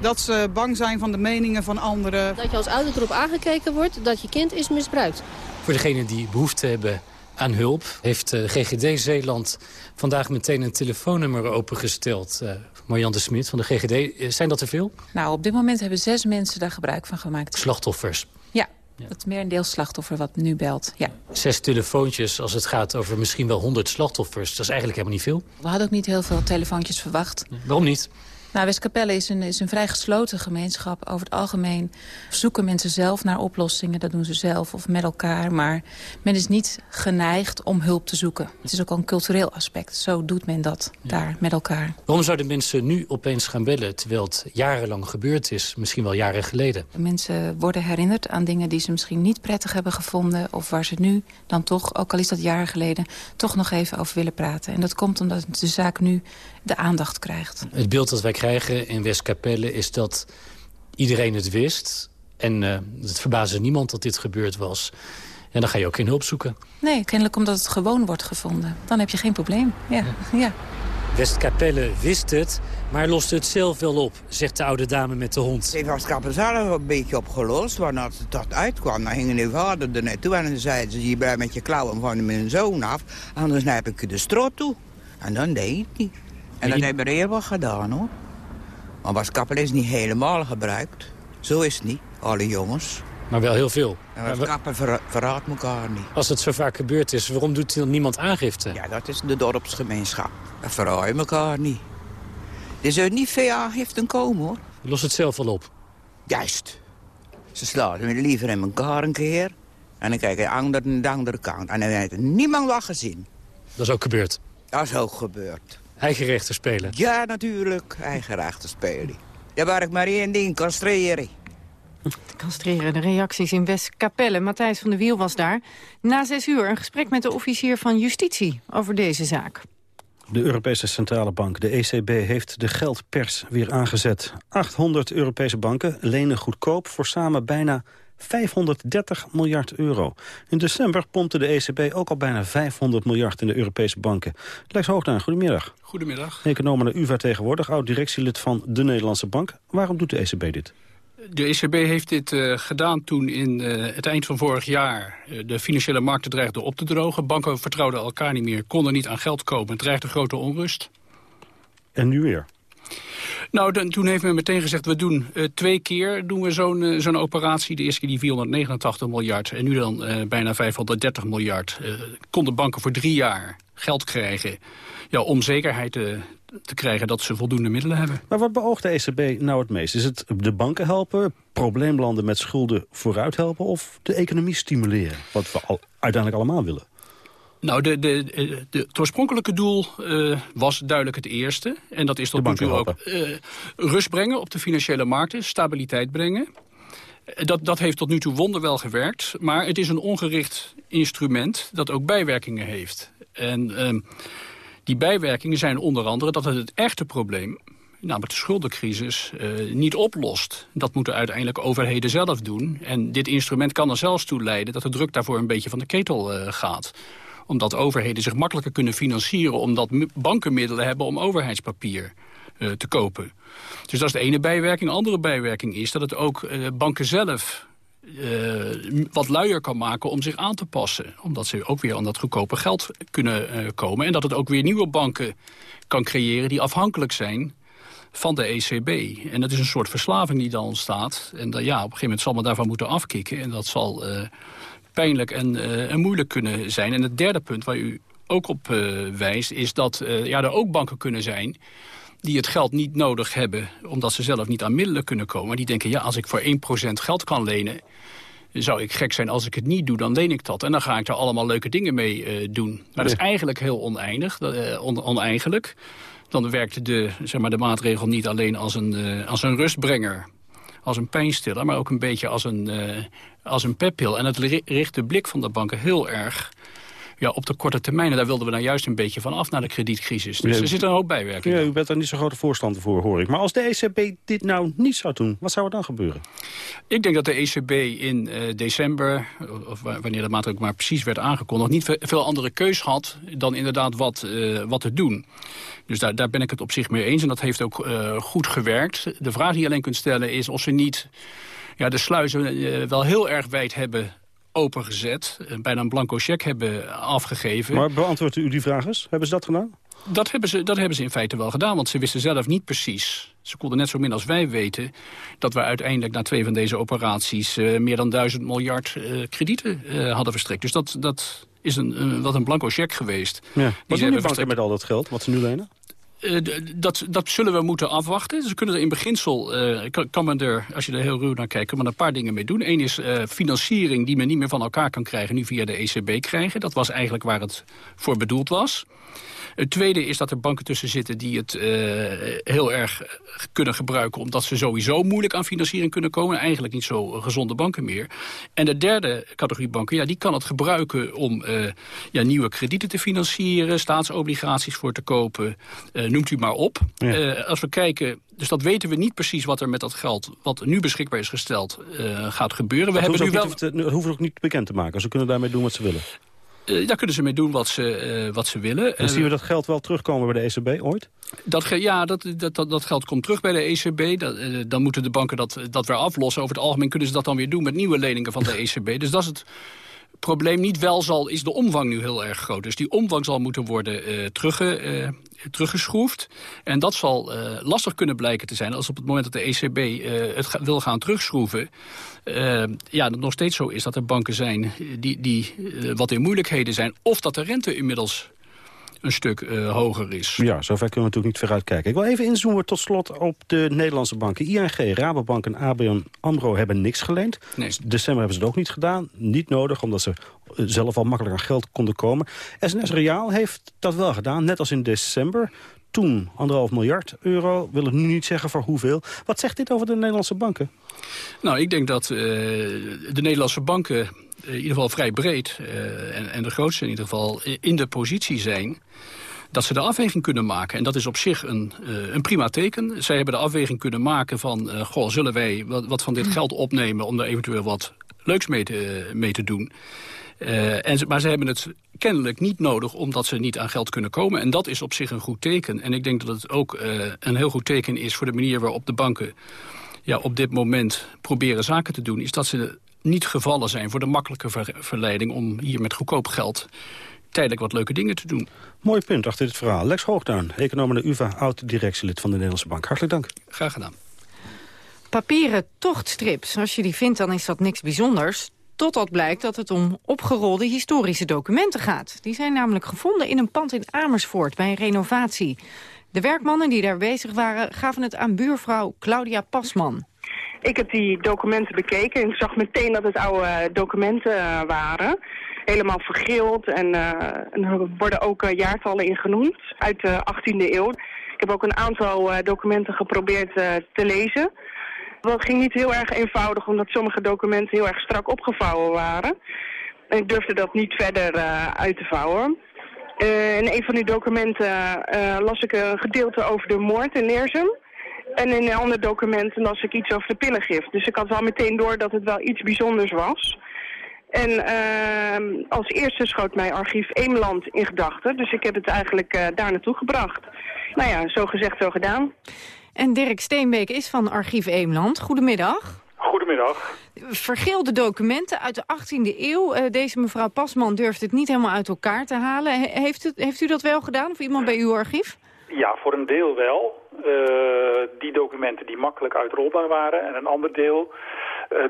Dat ze bang zijn van de meningen van anderen. Dat je als ouder erop aangekeken wordt dat je kind is misbruikt. Voor degenen die behoefte hebben aan hulp... heeft eh, GGD Zeeland vandaag meteen een telefoonnummer opengesteld. Eh Marjan de Smit van de GGD. Eh, Zijn dat er veel? Nou, op dit moment hebben zes mensen daar gebruik van gemaakt. Slachtoffers. Ja, het merendeel slachtoffer wat nu belt. Ja. Zes telefoontjes als het gaat over misschien wel honderd slachtoffers. Dat is eigenlijk helemaal niet veel. We hadden ook niet heel veel telefoontjes verwacht. Waarom niet? Nou, Westkapelle is een, is een vrij gesloten gemeenschap. Over het algemeen zoeken mensen zelf naar oplossingen. Dat doen ze zelf of met elkaar. Maar men is niet geneigd om hulp te zoeken. Het is ook al een cultureel aspect. Zo doet men dat daar met elkaar. Waarom zouden mensen nu opeens gaan bellen... terwijl het jarenlang gebeurd is, misschien wel jaren geleden? Mensen worden herinnerd aan dingen die ze misschien niet prettig hebben gevonden... of waar ze nu dan toch, ook al is dat jaren geleden... toch nog even over willen praten. En dat komt omdat de zaak nu de aandacht krijgt. Het beeld dat wij krijgen in Westkapelle is dat iedereen het wist. En eh, het verbaasde niemand dat dit gebeurd was. En dan ga je ook geen hulp zoeken. Nee, kennelijk omdat het gewoon wordt gevonden. Dan heb je geen probleem. Ja, ja. Westkapelle wist het, maar loste het zelf wel op, zegt de oude dame met de hond. Ik was zelf een beetje opgelost, want als het dat uitkwam, dan gingen uw vader er naartoe en dan zeiden ze, je blijft met je klauwen van mijn zoon af, anders knijp ik je de strot toe. En dan deed hij niet. En dat hebben we heel wat gedaan hoor. Maar waskappel is niet helemaal gebruikt. Zo is het niet, alle jongens. Maar wel heel veel. En waskappen ver, verraadt elkaar niet. Als het zo vaak gebeurd is, waarom doet niemand aangifte? Ja, dat is de dorpsgemeenschap. We verraaien elkaar niet. Er zullen niet veel aangiften komen hoor. Los het zelf wel op. Juist. Ze slaan me liever in elkaar een keer. En dan kijken andere aan de andere kant. En dan heeft niemand wat gezien. Dat is ook gebeurd? Dat is ook gebeurd. Eigen rechten spelen? Ja, natuurlijk. Eigen rechten spelen. Ja, waar ik maar één ding. Castreren, de reacties in Westkapelle. Matthijs van der Wiel was daar. Na zes uur een gesprek met de officier van justitie over deze zaak. De Europese Centrale Bank, de ECB, heeft de geldpers weer aangezet. 800 Europese banken lenen goedkoop voor samen bijna 530 miljard euro. In december pompte de ECB ook al bijna 500 miljard in de Europese banken. Lex Hoogdaan, goedemiddag. Goedemiddag. Econoom aan de UvA tegenwoordig, oud-directielid van de Nederlandse Bank. Waarom doet de ECB dit? De ECB heeft dit uh, gedaan toen in uh, het eind van vorig jaar uh, de financiële markten dreigden op te drogen. Banken vertrouwden elkaar niet meer, konden niet aan geld komen. Het dreigde grote onrust. En nu weer? Nou, de, toen heeft men meteen gezegd, we doen twee keer doen we zo'n zo'n operatie. De eerste keer die 489 miljard en nu dan bijna 530 miljard. konden banken voor drie jaar geld krijgen ja, om zekerheid te, te krijgen dat ze voldoende middelen hebben. Maar wat beoogt de ECB nou het meest? Is het de banken helpen, probleemlanden met schulden vooruit helpen... of de economie stimuleren, wat we al, uiteindelijk allemaal willen? Nou, de, de, de, het oorspronkelijke doel uh, was duidelijk het eerste. En dat is tot nu toe ook uh, rust brengen op de financiële markten, stabiliteit brengen. Dat, dat heeft tot nu toe wonderwel gewerkt. Maar het is een ongericht instrument dat ook bijwerkingen heeft. En... Uh, die bijwerkingen zijn onder andere dat het het echte probleem namelijk de schuldencrisis, uh, niet oplost. Dat moeten uiteindelijk overheden zelf doen. En dit instrument kan er zelfs toe leiden dat de druk daarvoor een beetje van de ketel uh, gaat omdat overheden zich makkelijker kunnen financieren... omdat banken middelen hebben om overheidspapier uh, te kopen. Dus dat is de ene bijwerking. Een andere bijwerking is dat het ook banken zelf uh, wat luier kan maken om zich aan te passen. Omdat ze ook weer aan dat goedkope geld kunnen komen. En dat het ook weer nieuwe banken kan creëren die afhankelijk zijn van de ECB. En dat is een soort verslaving die dan ontstaat. En dat, ja, op een gegeven moment zal men daarvan moeten afkicken. En dat zal pijnlijk en, en, moeilijk kunnen zijn. En het derde punt waar u ook op wijst... is dat ja, er ook banken kunnen zijn die het geld niet nodig hebben... omdat ze zelf niet aan middelen kunnen komen. Die denken, ja, als ik voor 1% geld kan lenen... zou ik gek zijn als ik het niet doe, dan leen ik dat. En dan ga ik daar allemaal leuke dingen mee uh, doen. Maar dat is eigenlijk heel oneindig, uh, on oneigenlijk. Dan werkt de, zeg maar, de maatregel niet alleen als een, uh, als een rustbrenger als een pijnstiller, maar ook een beetje als een, uh, als een peppil. En het richt de blik van de banken heel erg ja, op de korte termijn. En daar wilden we nou juist een beetje van af naar de kredietcrisis. Dus er zit een hoop bijwerking. Ja, u bent daar niet zo'n grote voorstander voor, hoor ik. Maar als de ECB dit nou niet zou doen, wat zou er dan gebeuren? Ik denk dat de ECB in uh, december, of wanneer de maatregel maar precies werd aangekondigd... niet veel andere keus had dan inderdaad wat, uh, wat te doen. Dus daar, daar ben ik het op zich mee eens. En dat heeft ook uh, goed gewerkt. De vraag die je alleen kunt stellen is of ze niet ja, de sluizen wel heel erg wijd hebben opengezet. Bijna een blanco cheque hebben afgegeven. Maar beantwoordt u die vraag eens? Hebben ze dat gedaan? Dat hebben, ze, dat hebben ze in feite wel gedaan, want ze wisten zelf niet precies... ze konden net zo min als wij weten... dat we uiteindelijk na twee van deze operaties... Uh, meer dan duizend miljard uh, kredieten uh, hadden verstrekt. Dus dat, dat is een, wat een blanco cheque geweest. Ja. Wat doen die banken met al dat geld, wat ze nu lenen? Uh, dat, dat zullen we moeten afwachten. Ze kunnen er in beginsel, uh, kan, kan, men er, als je er heel ruw naar kijkt, maar een paar dingen mee doen. Eén is uh, financiering die men niet meer van elkaar kan krijgen, nu via de ECB krijgen. Dat was eigenlijk waar het voor bedoeld was. Het tweede is dat er banken tussen zitten die het uh, heel erg kunnen gebruiken... omdat ze sowieso moeilijk aan financiering kunnen komen. Eigenlijk niet zo gezonde banken meer. En de derde categorie banken, ja, die kan het gebruiken om uh, ja, nieuwe kredieten te financieren... staatsobligaties voor te kopen, uh, noemt u maar op. Ja. als we kijken dus dat weten we niet precies wat er met dat geld... wat nu beschikbaar is gesteld, uh, gaat gebeuren. We dat hebben nu wel... Te, hoeven ook niet bekend te maken. Ze kunnen daarmee doen wat ze willen. Uh, daar kunnen ze mee doen wat ze, uh, wat ze willen. En zien we dat geld wel terugkomen bij de ECB ooit? Dat, ja, dat, dat, dat, dat, geld komt terug bij de ECB. Dat, uh, dan moeten de banken dat, dat weer aflossen. Over het algemeen kunnen ze dat dan weer doen met nieuwe leningen van de ECB. Dus dat is het probleem. Niet wel zal, is de omvang nu heel erg groot. Dus die omvang zal moeten worden terugge, teruggeschroefd. En dat zal uh, lastig kunnen blijken te zijn als op het moment dat de ECB eh, het wil gaan terugschroeven... Ja, dat nog steeds zo is dat er banken zijn die, die wat in moeilijkheden zijn... of dat de rente inmiddels een stuk uh, hoger is. Ja, zover kunnen we natuurlijk niet vooruit kijken. Ik wil even inzoomen tot slot op de Nederlandse banken. ING, Rabobank en ABN AMRO hebben niks geleend. Nee. December hebben ze het ook niet gedaan. Niet nodig, omdat ze zelf al makkelijk aan geld konden komen. SNS Reaal heeft dat wel gedaan, net als in december. Toen anderhalf miljard euro, wil het nu niet zeggen voor hoeveel. Wat zegt dit over de Nederlandse banken? Nou, ik denk dat uh, de Nederlandse banken in ieder geval vrij breed... Uh, en, en de grootste in ieder geval in de positie zijn dat ze de afweging kunnen maken. En dat is op zich een, een prima teken. Zij hebben de afweging kunnen maken van... Goh, zullen wij wat, van dit geld opnemen... om er eventueel wat leuks mee mee te doen... Uh, en, maar ze hebben het kennelijk niet nodig omdat ze niet aan geld kunnen komen. En dat is op zich een goed teken. En ik denk dat het ook uh, een heel goed teken is voor de manier waarop de banken ja, op dit moment proberen zaken te doen. Is dat ze niet gevallen zijn voor de makkelijke ver verleiding om hier met goedkoop geld tijdelijk wat leuke dingen te doen. Mooi punt achter dit verhaal. Lex Hoogduin, econoom de UvA, oud-directielid van de Nederlandse Bank. Hartelijk dank. Graag gedaan. Papieren tochtstrips, als je die vindt dan is dat niks bijzonders. Totdat blijkt dat het om opgerolde historische documenten gaat. Die zijn namelijk gevonden in een pand in Amersfoort bij een renovatie. De werkmannen die daar bezig waren gaven het aan buurvrouw Claudia Pasman. Ik heb die documenten bekeken en ik zag meteen dat het oude documenten uh, waren. Helemaal vergeeld en, uh, en er worden ook uh, jaartallen in genoemd uit de 18e eeuw. Ik heb ook een aantal documenten geprobeerd te lezen. Dat ging niet heel erg eenvoudig, omdat sommige documenten heel erg strak opgevouwen waren. En ik durfde dat niet verder uit te vouwen. in een van die documenten las ik een gedeelte over de moord in Leersum. En in een ander document las ik iets over de pillengift. Dus ik had al meteen door dat het wel iets bijzonders was. En uh, als eerste schoot mij archief Eemland in gedachten. Dus ik heb het eigenlijk daar naartoe gebracht. Nou ja, zo gezegd, zo gedaan. En Dirk Steenbeek is van archief Eemland. Goedemiddag. Goedemiddag. Vergeelde documenten uit de 18e eeuw. Uh, deze mevrouw Pasman durft het niet helemaal uit elkaar te halen. He heeft, het, heeft u dat wel gedaan, of iemand bij uw archief? Ja, voor een deel wel. Uh, die documenten die makkelijk uitrolbaar waren. En een ander deel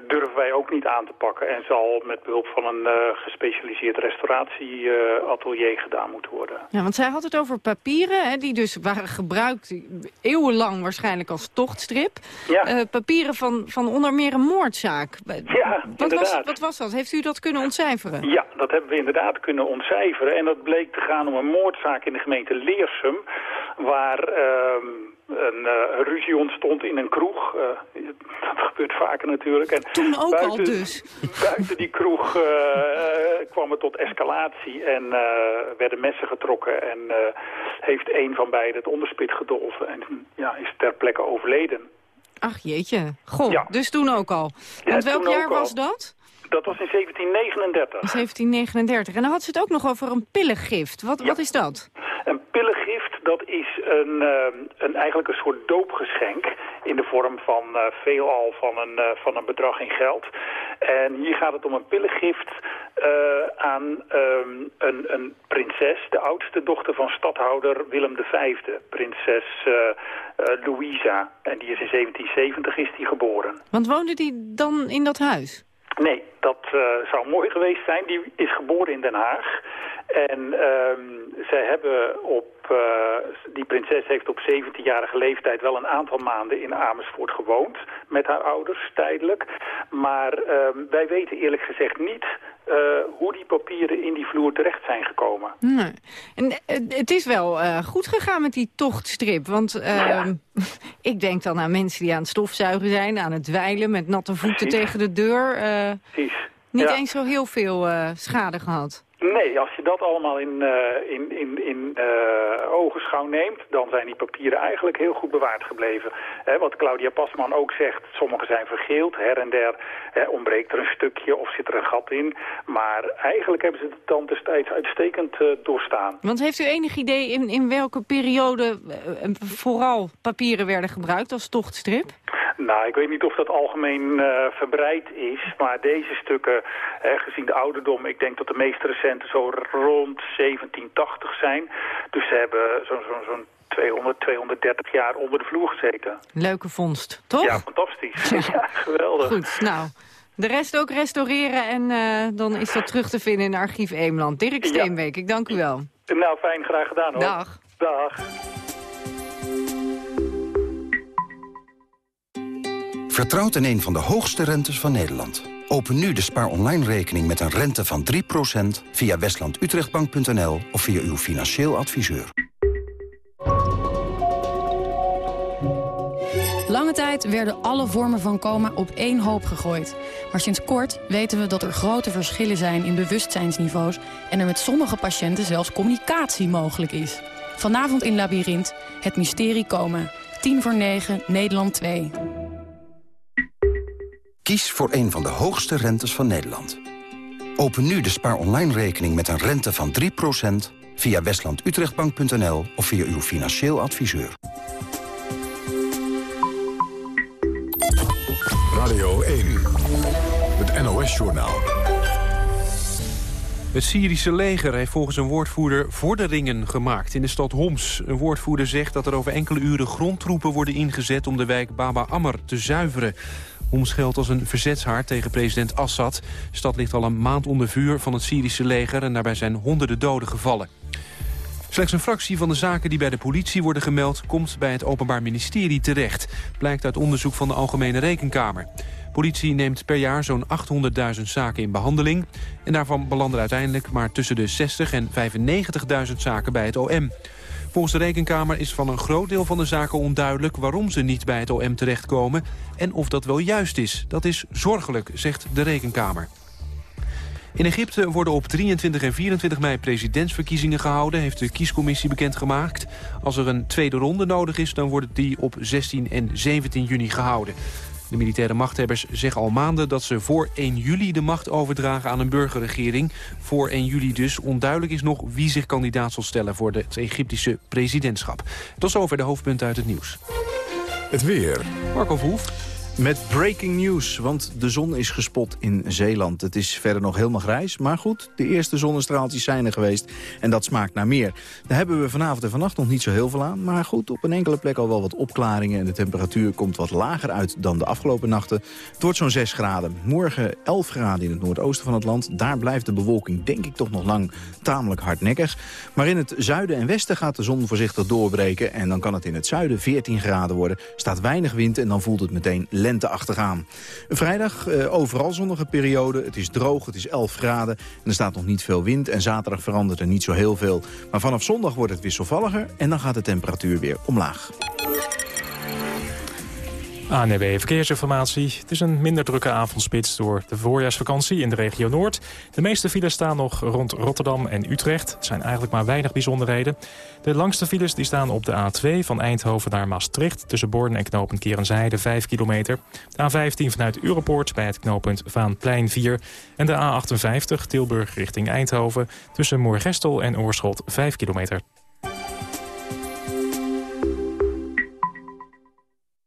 durven wij ook niet aan te pakken. En zal met behulp van een uh, gespecialiseerd restauratieatelier gedaan moeten worden. Ja, want zij had het over papieren, hè, die dus waren gebruikt eeuwenlang waarschijnlijk als tochtstrip. Ja. papieren van, van onder meer een moordzaak. Ja, wat was, wat was dat? Heeft u dat kunnen ontcijferen? Ja, dat hebben we inderdaad kunnen ontcijferen. En dat bleek te gaan om een moordzaak in de gemeente Leersum waar uh, een uh, ruzie ontstond in een kroeg. Uh, dat gebeurt vaker natuurlijk. En Toen ook buiten, al dus? Buiten die kroeg uh, kwam het tot escalatie en werden messen getrokken. En heeft een van beiden het onderspit gedolven en ja, is ter plekke overleden. Ach jeetje. Goh, ja. dus toen ook al. Ja, Want welk jaar was dat? Dat was in 1739. 1739. En dan had ze het ook nog over een pillengift. Wat, ja. wat is dat? Een pillengift, dat is een, uh, een, eigenlijk een soort doopgeschenk in de vorm van uh, veelal van een, uh, van een bedrag in geld. En hier gaat het om een pillengift aan um, een, een, prinses, de oudste dochter van stadhouder Willem V, prinses Louisa. En die is in 1770 is die geboren. Want woonde die dan in dat huis? Nee, dat uh, zou mooi geweest zijn. Die is geboren in Den Haag. En um, zij hebben op, uh, die prinses heeft op 17-jarige leeftijd wel een aantal maanden in Amersfoort gewoond. Met haar ouders, tijdelijk. Maar um, wij weten eerlijk gezegd niet uh, hoe die papieren in die vloer terecht zijn gekomen. Nee. En het is wel uh, goed gegaan met die tochtstrip. Want uh, ja. ik denk dan aan mensen die aan het stofzuigen zijn, aan het dweilen met natte voeten Precies. tegen de deur. Niet ja. eens zo heel veel schade gehad. Nee, als je dat allemaal in, uh, in, in, in uh, ogenschouw neemt, dan zijn die papieren eigenlijk heel goed bewaard gebleven. He, wat Claudia Pasman ook zegt, sommige zijn vergeeld, her en der ontbreekt er een stukje of zit er een gat in. Maar eigenlijk hebben ze de tand destijds uitstekend uh, doorstaan. Want heeft u enig idee in, in welke periode vooral papieren werden gebruikt als tochtstrip? Nou, ik weet niet of dat algemeen verbreid is, maar deze stukken, eh, gezien de ouderdom, ik denk dat de meest recente zo rond 1780 zijn. Dus ze hebben zo'n zo, zo 200, 230 jaar onder de vloer gezeten. Leuke vondst, toch? Ja, fantastisch. ja, geweldig. Goed, nou... De rest ook restaureren en uh, dan is dat terug te vinden in Archief Eemland. Dirk Steenbeek, ja. ik dank u wel. Nou, fijn, graag gedaan hoor. Dag. Dag. Vertrouwt in een van de hoogste rentes van Nederland. Open nu de Spaar Online rekening met een rente van 3% via westlandutrechtbank.nl of via uw financieel adviseur. Lange tijd werden alle vormen van coma op één hoop gegooid. Maar sinds kort weten we dat er grote verschillen zijn in bewustzijnsniveaus... en er met sommige patiënten zelfs communicatie mogelijk is. Vanavond in Labyrinth, het mysterie coma. 10 voor 9, Nederland 2. Kies voor een van de hoogste rentes van Nederland. Open nu de Spaar Online rekening met een rente van 3% via westlandutrechtbank.nl of via uw financieel adviseur. Radio 1, het NOS-journaal. Het Syrische leger heeft volgens een woordvoerder vorderingen gemaakt in de stad Homs. Een woordvoerder zegt dat er over enkele uren grondtroepen worden ingezet om de wijk Baba Amr te zuiveren. Homs als een verzetshaard tegen president Assad. De stad ligt al een maand onder vuur van het Syrische leger... en daarbij zijn honderden doden gevallen. Slechts een fractie van de zaken die bij de politie worden gemeld... komt bij het Openbaar Ministerie terecht. Blijkt uit onderzoek van de Algemene Rekenkamer. Politie neemt per jaar zo'n 800.000 zaken in behandeling. En daarvan belanden uiteindelijk maar tussen de 60 en 95.000 zaken bij het OM. Volgens de Rekenkamer is van een groot deel van de zaken onduidelijk... waarom ze niet bij het OM terechtkomen en of dat wel juist is. Dat is zorgelijk, zegt de Rekenkamer. In Egypte worden op 23 en 24 mei presidentsverkiezingen gehouden... heeft de kiescommissie bekendgemaakt. Als er een tweede ronde nodig is, dan wordt die op 16 en 17 juni gehouden. De militaire machthebbers zeggen al maanden dat ze voor 1 juli de macht overdragen aan een burgerregering. Voor 1 juli dus onduidelijk is nog wie zich kandidaat zal stellen voor het Egyptische presidentschap. Tot zover de hoofdpunten uit het nieuws. Het weer. Marco Verhoef. Met breaking news, want de zon is gespot in Zeeland. Het is verder nog helemaal grijs, maar goed, de eerste zonnestraaltjes zijn er geweest. En dat smaakt naar meer. Daar hebben we vanavond en vannacht nog niet zo heel veel aan. Maar goed, op een enkele plek al wel wat opklaringen. En de temperatuur komt wat lager uit dan de afgelopen nachten. Het wordt zo'n 6 graden. Morgen 11 graden in het noordoosten van het land. Daar blijft de bewolking denk ik toch nog lang tamelijk hardnekkig. Maar in het zuiden en westen gaat de zon voorzichtig doorbreken. En dan kan het in het zuiden 14 graden worden. Staat weinig wind en dan voelt het meteen lente achtergaan. Vrijdag uh, overal zonnige periode. Het is droog, het is 11 graden en er staat nog niet veel wind. En zaterdag verandert er niet zo heel veel. Maar vanaf zondag wordt het wisselvalliger en dan gaat de temperatuur weer omlaag. ANB e Verkeersinformatie. Het is een minder drukke avondspits door de voorjaarsvakantie in de regio Noord. De meeste files staan nog rond Rotterdam en Utrecht. Het zijn eigenlijk maar weinig bijzonderheden. De langste files die staan op de A2 van Eindhoven naar Maastricht... tussen Born en knooppunt Kerenzijde 5 kilometer. De A15 vanuit Europoort bij het knooppunt Vaanplein 4. En de A58 Tilburg richting Eindhoven... tussen Moorgestel en Oorschot 5 kilometer.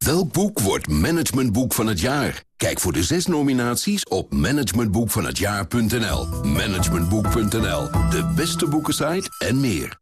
Welk boek wordt managementboek van het jaar? Kijk voor de zes nominaties op managementboekvanhetjaar.nl. Managementboek.nl, de beste boekensite en meer.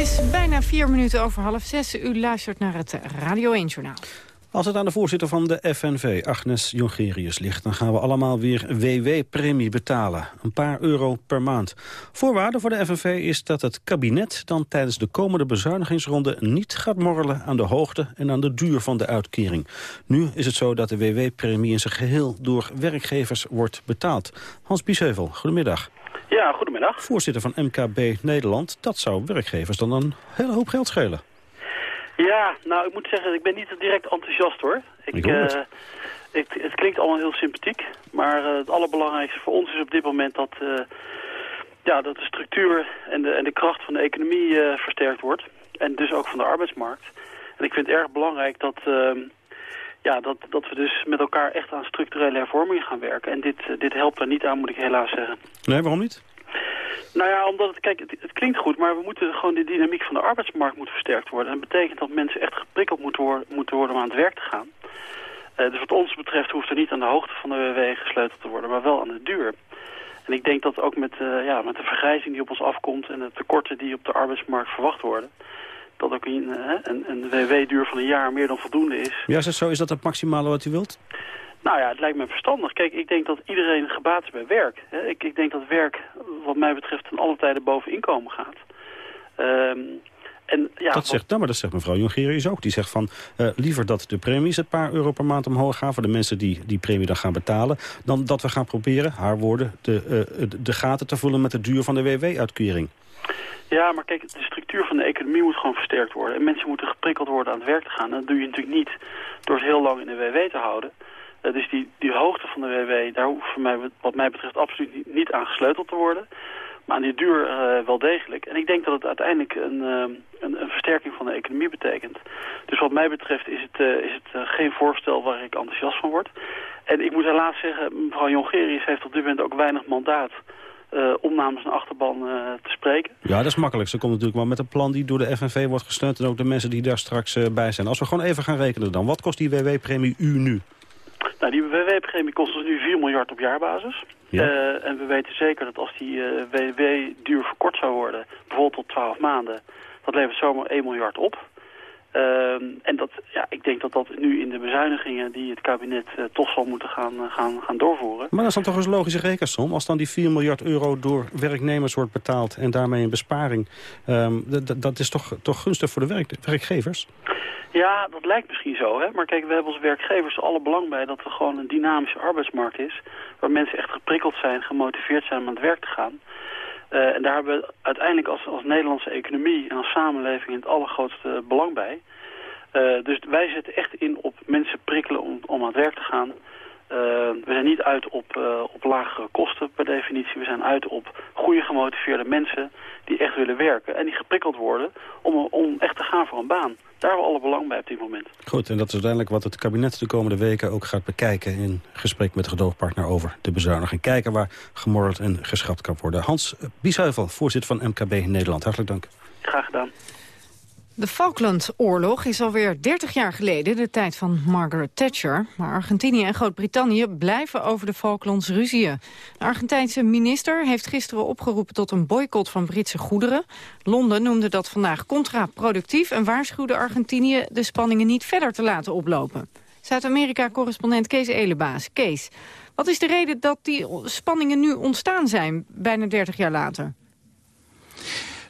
Is bijna vier minuten over half zes. U luistert naar het Radio 1-journaal. Als het aan de voorzitter van de FNV, Agnes Jongerius, ligt... dan gaan we allemaal weer WW-premie betalen. Een paar euro per maand. Voorwaarde voor de FNV is dat het kabinet dan tijdens de komende bezuinigingsronde... niet gaat morrelen aan de hoogte en aan de duur van de uitkering. Nu is het zo dat de WW-premie in zijn geheel door werkgevers wordt betaald. Hans Biesheuvel, goedemiddag. Ja, goedemiddag. Voorzitter van MKB Nederland. Dat zou werkgevers dan een hele hoop geld schelen. Ja, nou, ik moet zeggen, ik ben niet direct enthousiast hoor. Ik, Ik hoor het. eh, ik, het klinkt allemaal heel sympathiek, maar eh, het allerbelangrijkste voor ons is op dit moment dat, eh, ja, dat de structuur en de, en de kracht van de economie versterkt wordt. En dus ook van de arbeidsmarkt. En ik vind het erg belangrijk dat, ehm, ja, dat, dat we dus met elkaar echt aan structurele hervormingen gaan werken. En dit, eh, dit helpt daar niet aan, moet ik helaas zeggen. Nee, waarom niet? Nou ja, omdat het, kijk, het, het klinkt goed, maar we moeten gewoon de dynamiek van de arbeidsmarkt moet versterkt worden. En dat betekent dat mensen echt geprikkeld moeten worden, moeten worden om aan het werk te gaan. Eh, dus wat ons betreft hoeft er niet aan de hoogte van de WW gesleuteld te worden, maar wel aan de duur. En ik denk dat ook met, eh, ja, met de vergrijzing die op ons afkomt en de tekorten die op de arbeidsmarkt verwacht worden, dat ook een, eh, een, een WW-duur van een jaar meer dan voldoende is. Ja, is zo? Is dat het maximale wat u wilt? Nou ja, het lijkt me verstandig. Kijk, ik denk dat iedereen gebaat is bij werk. Ik, ik denk dat werk, wat mij betreft, ten alle tijden boven inkomen gaat. Ehm, en, ja, dat, zegt, nou, maar dat zegt mevrouw Jongerius ook. Die zegt van eh, liever dat de premies een paar euro per maand omhoog gaan... voor de mensen die die premie dan gaan betalen... dan dat we gaan proberen, haar woorden, de, eh, de, de gaten te vullen met de duur van de WW-uitkering. Ja, maar kijk, de structuur van de economie moet gewoon versterkt worden. En mensen moeten geprikkeld worden aan het werk te gaan. En dat doe je natuurlijk niet door het heel lang in de WW te houden. Eh, dus die, die hoogte van de WW, daar hoeft voor mij, wat mij betreft absoluut niet, niet aan gesleuteld te worden. Maar aan die duur wel degelijk. En ik denk dat het uiteindelijk een, eh, een, een versterking van de economie betekent. Dus wat mij betreft is het, eh, is het eh, geen voorstel waar ik enthousiast van word. En ik moet helaas zeggen, mevrouw Jongerius heeft op dit moment ook weinig mandaat... eh, om namens een achterban te spreken. Ja, dat is makkelijk. Ze komt natuurlijk wel met een plan die door de FNV wordt gesteund... en ook de mensen die daar straks bij zijn. Als we gewoon even gaan rekenen dan. Wat kost die WW-premie u nu? Nou, die WW-premie kost ons nu 4 miljard op jaarbasis. Ja. En we weten zeker dat als die eh, WW-duur verkort zou worden, bijvoorbeeld tot 12 maanden, dat levert zomaar 1 miljard op. Ehm, en dat, ja, ik denk dat dat nu in de bezuinigingen die het kabinet eh, toch zal moeten gaan, eh, gaan, gaan doorvoeren. Maar dat is dan toch eens een logische rekensom? Als dan die 4 miljard euro door werknemers wordt betaald... en daarmee een besparing, ehm, dat is toch, toch gunstig voor de werk, werkgevers? Ja, dat lijkt misschien zo, hè. Maar kijk, we hebben als werkgevers er alle belang bij dat er gewoon een dynamische arbeidsmarkt is. Waar mensen echt geprikkeld zijn, gemotiveerd zijn om aan het werk te gaan. Eh, en daar hebben we uiteindelijk als, als Nederlandse economie en als samenleving het allergrootste belang bij. Eh, dus wij zetten echt in op mensen prikkelen om, aan het werk te gaan. Eh, we zijn niet uit op, op lagere kosten per definitie. We zijn uit op goede gemotiveerde mensen die echt willen werken. En die geprikkeld worden om, om echt te gaan voor een baan. Daar hebben we alle belang bij op dit moment. Goed, en dat is uiteindelijk wat het kabinet de komende weken ook gaat bekijken... in gesprek met de gedoogpartner over de bezuiniging. Kijken waar gemorreld en geschat kan worden. Hans Biesheuvel, voorzitter van MKB Nederland. Hartelijk dank. Graag gedaan. De Falklandoorlog is alweer 30 jaar geleden, de tijd van Margaret Thatcher. Maar Argentinië en Groot-Brittannië blijven over de Falklands ruzieën. De Argentijnse minister heeft gisteren opgeroepen tot een boycott van Britse goederen. Londen noemde dat vandaag contraproductief en waarschuwde Argentinië de spanningen niet verder te laten oplopen. Zuid-Amerika-correspondent Kees Elebaas. Kees, wat is de reden dat die spanningen nu ontstaan zijn, bijna 30 jaar later?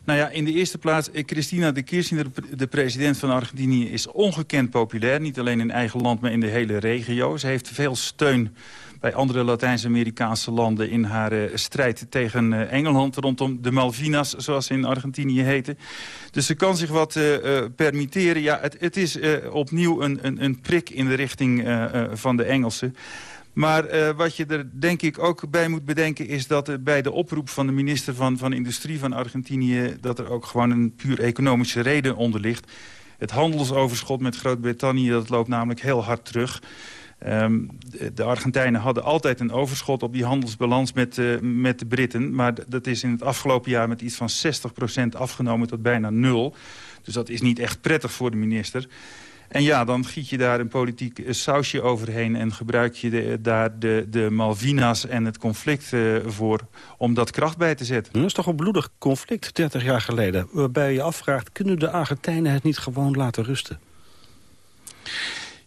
Nou ja, in de eerste plaats, eh, Cristina de Kirchner, de- de president van Argentinië, is ongekend populair. Niet alleen in eigen land, maar in de hele regio. Ze heeft veel steun bij andere Latijns-Amerikaanse landen in haar eh, strijd tegen eh, Engeland rondom de Malvinas, zoals ze in Argentinië heten. Dus ze kan zich wat permitteren. Ja, het, het is opnieuw een, een, een prik in de richting van de Engelsen. Maar eh, wat je er denk ik ook bij moet bedenken... is dat bij de oproep van de minister van, van Industrie van Argentinië... dat er ook gewoon een puur economische reden onder ligt. Het handelsoverschot met Groot-Brittannië dat loopt namelijk heel hard terug. Ehm, de, Argentijnen hadden altijd een overschot op die handelsbalans met, eh, met de Britten. Maar dat is in het afgelopen jaar met iets van 60% afgenomen tot bijna nul. Dus dat is niet echt prettig voor de minister. En ja, dan giet je daar een politiek eh, sausje overheen... en gebruik je de, daar de, de Malvinas en het conflict eh, voor om dat kracht bij te zetten. Dat is toch een bloedig conflict 30 jaar geleden. Waarbij je afvraagt, kunnen de Argentijnen het niet gewoon laten rusten?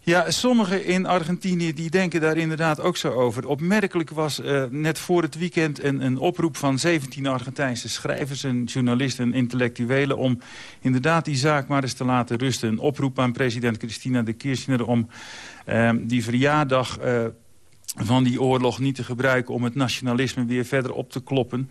Ja, sommigen in Argentinië die denken daar inderdaad ook zo over. Opmerkelijk was uh, net voor het weekend een, oproep van 17 Argentijnse schrijvers... en journalisten en intellectuelen om inderdaad die zaak maar eens te laten rusten. Een oproep aan president Cristina de Kirchner om uh, die verjaardag... Uh, van die oorlog niet te gebruiken om het nationalisme weer verder op te kloppen.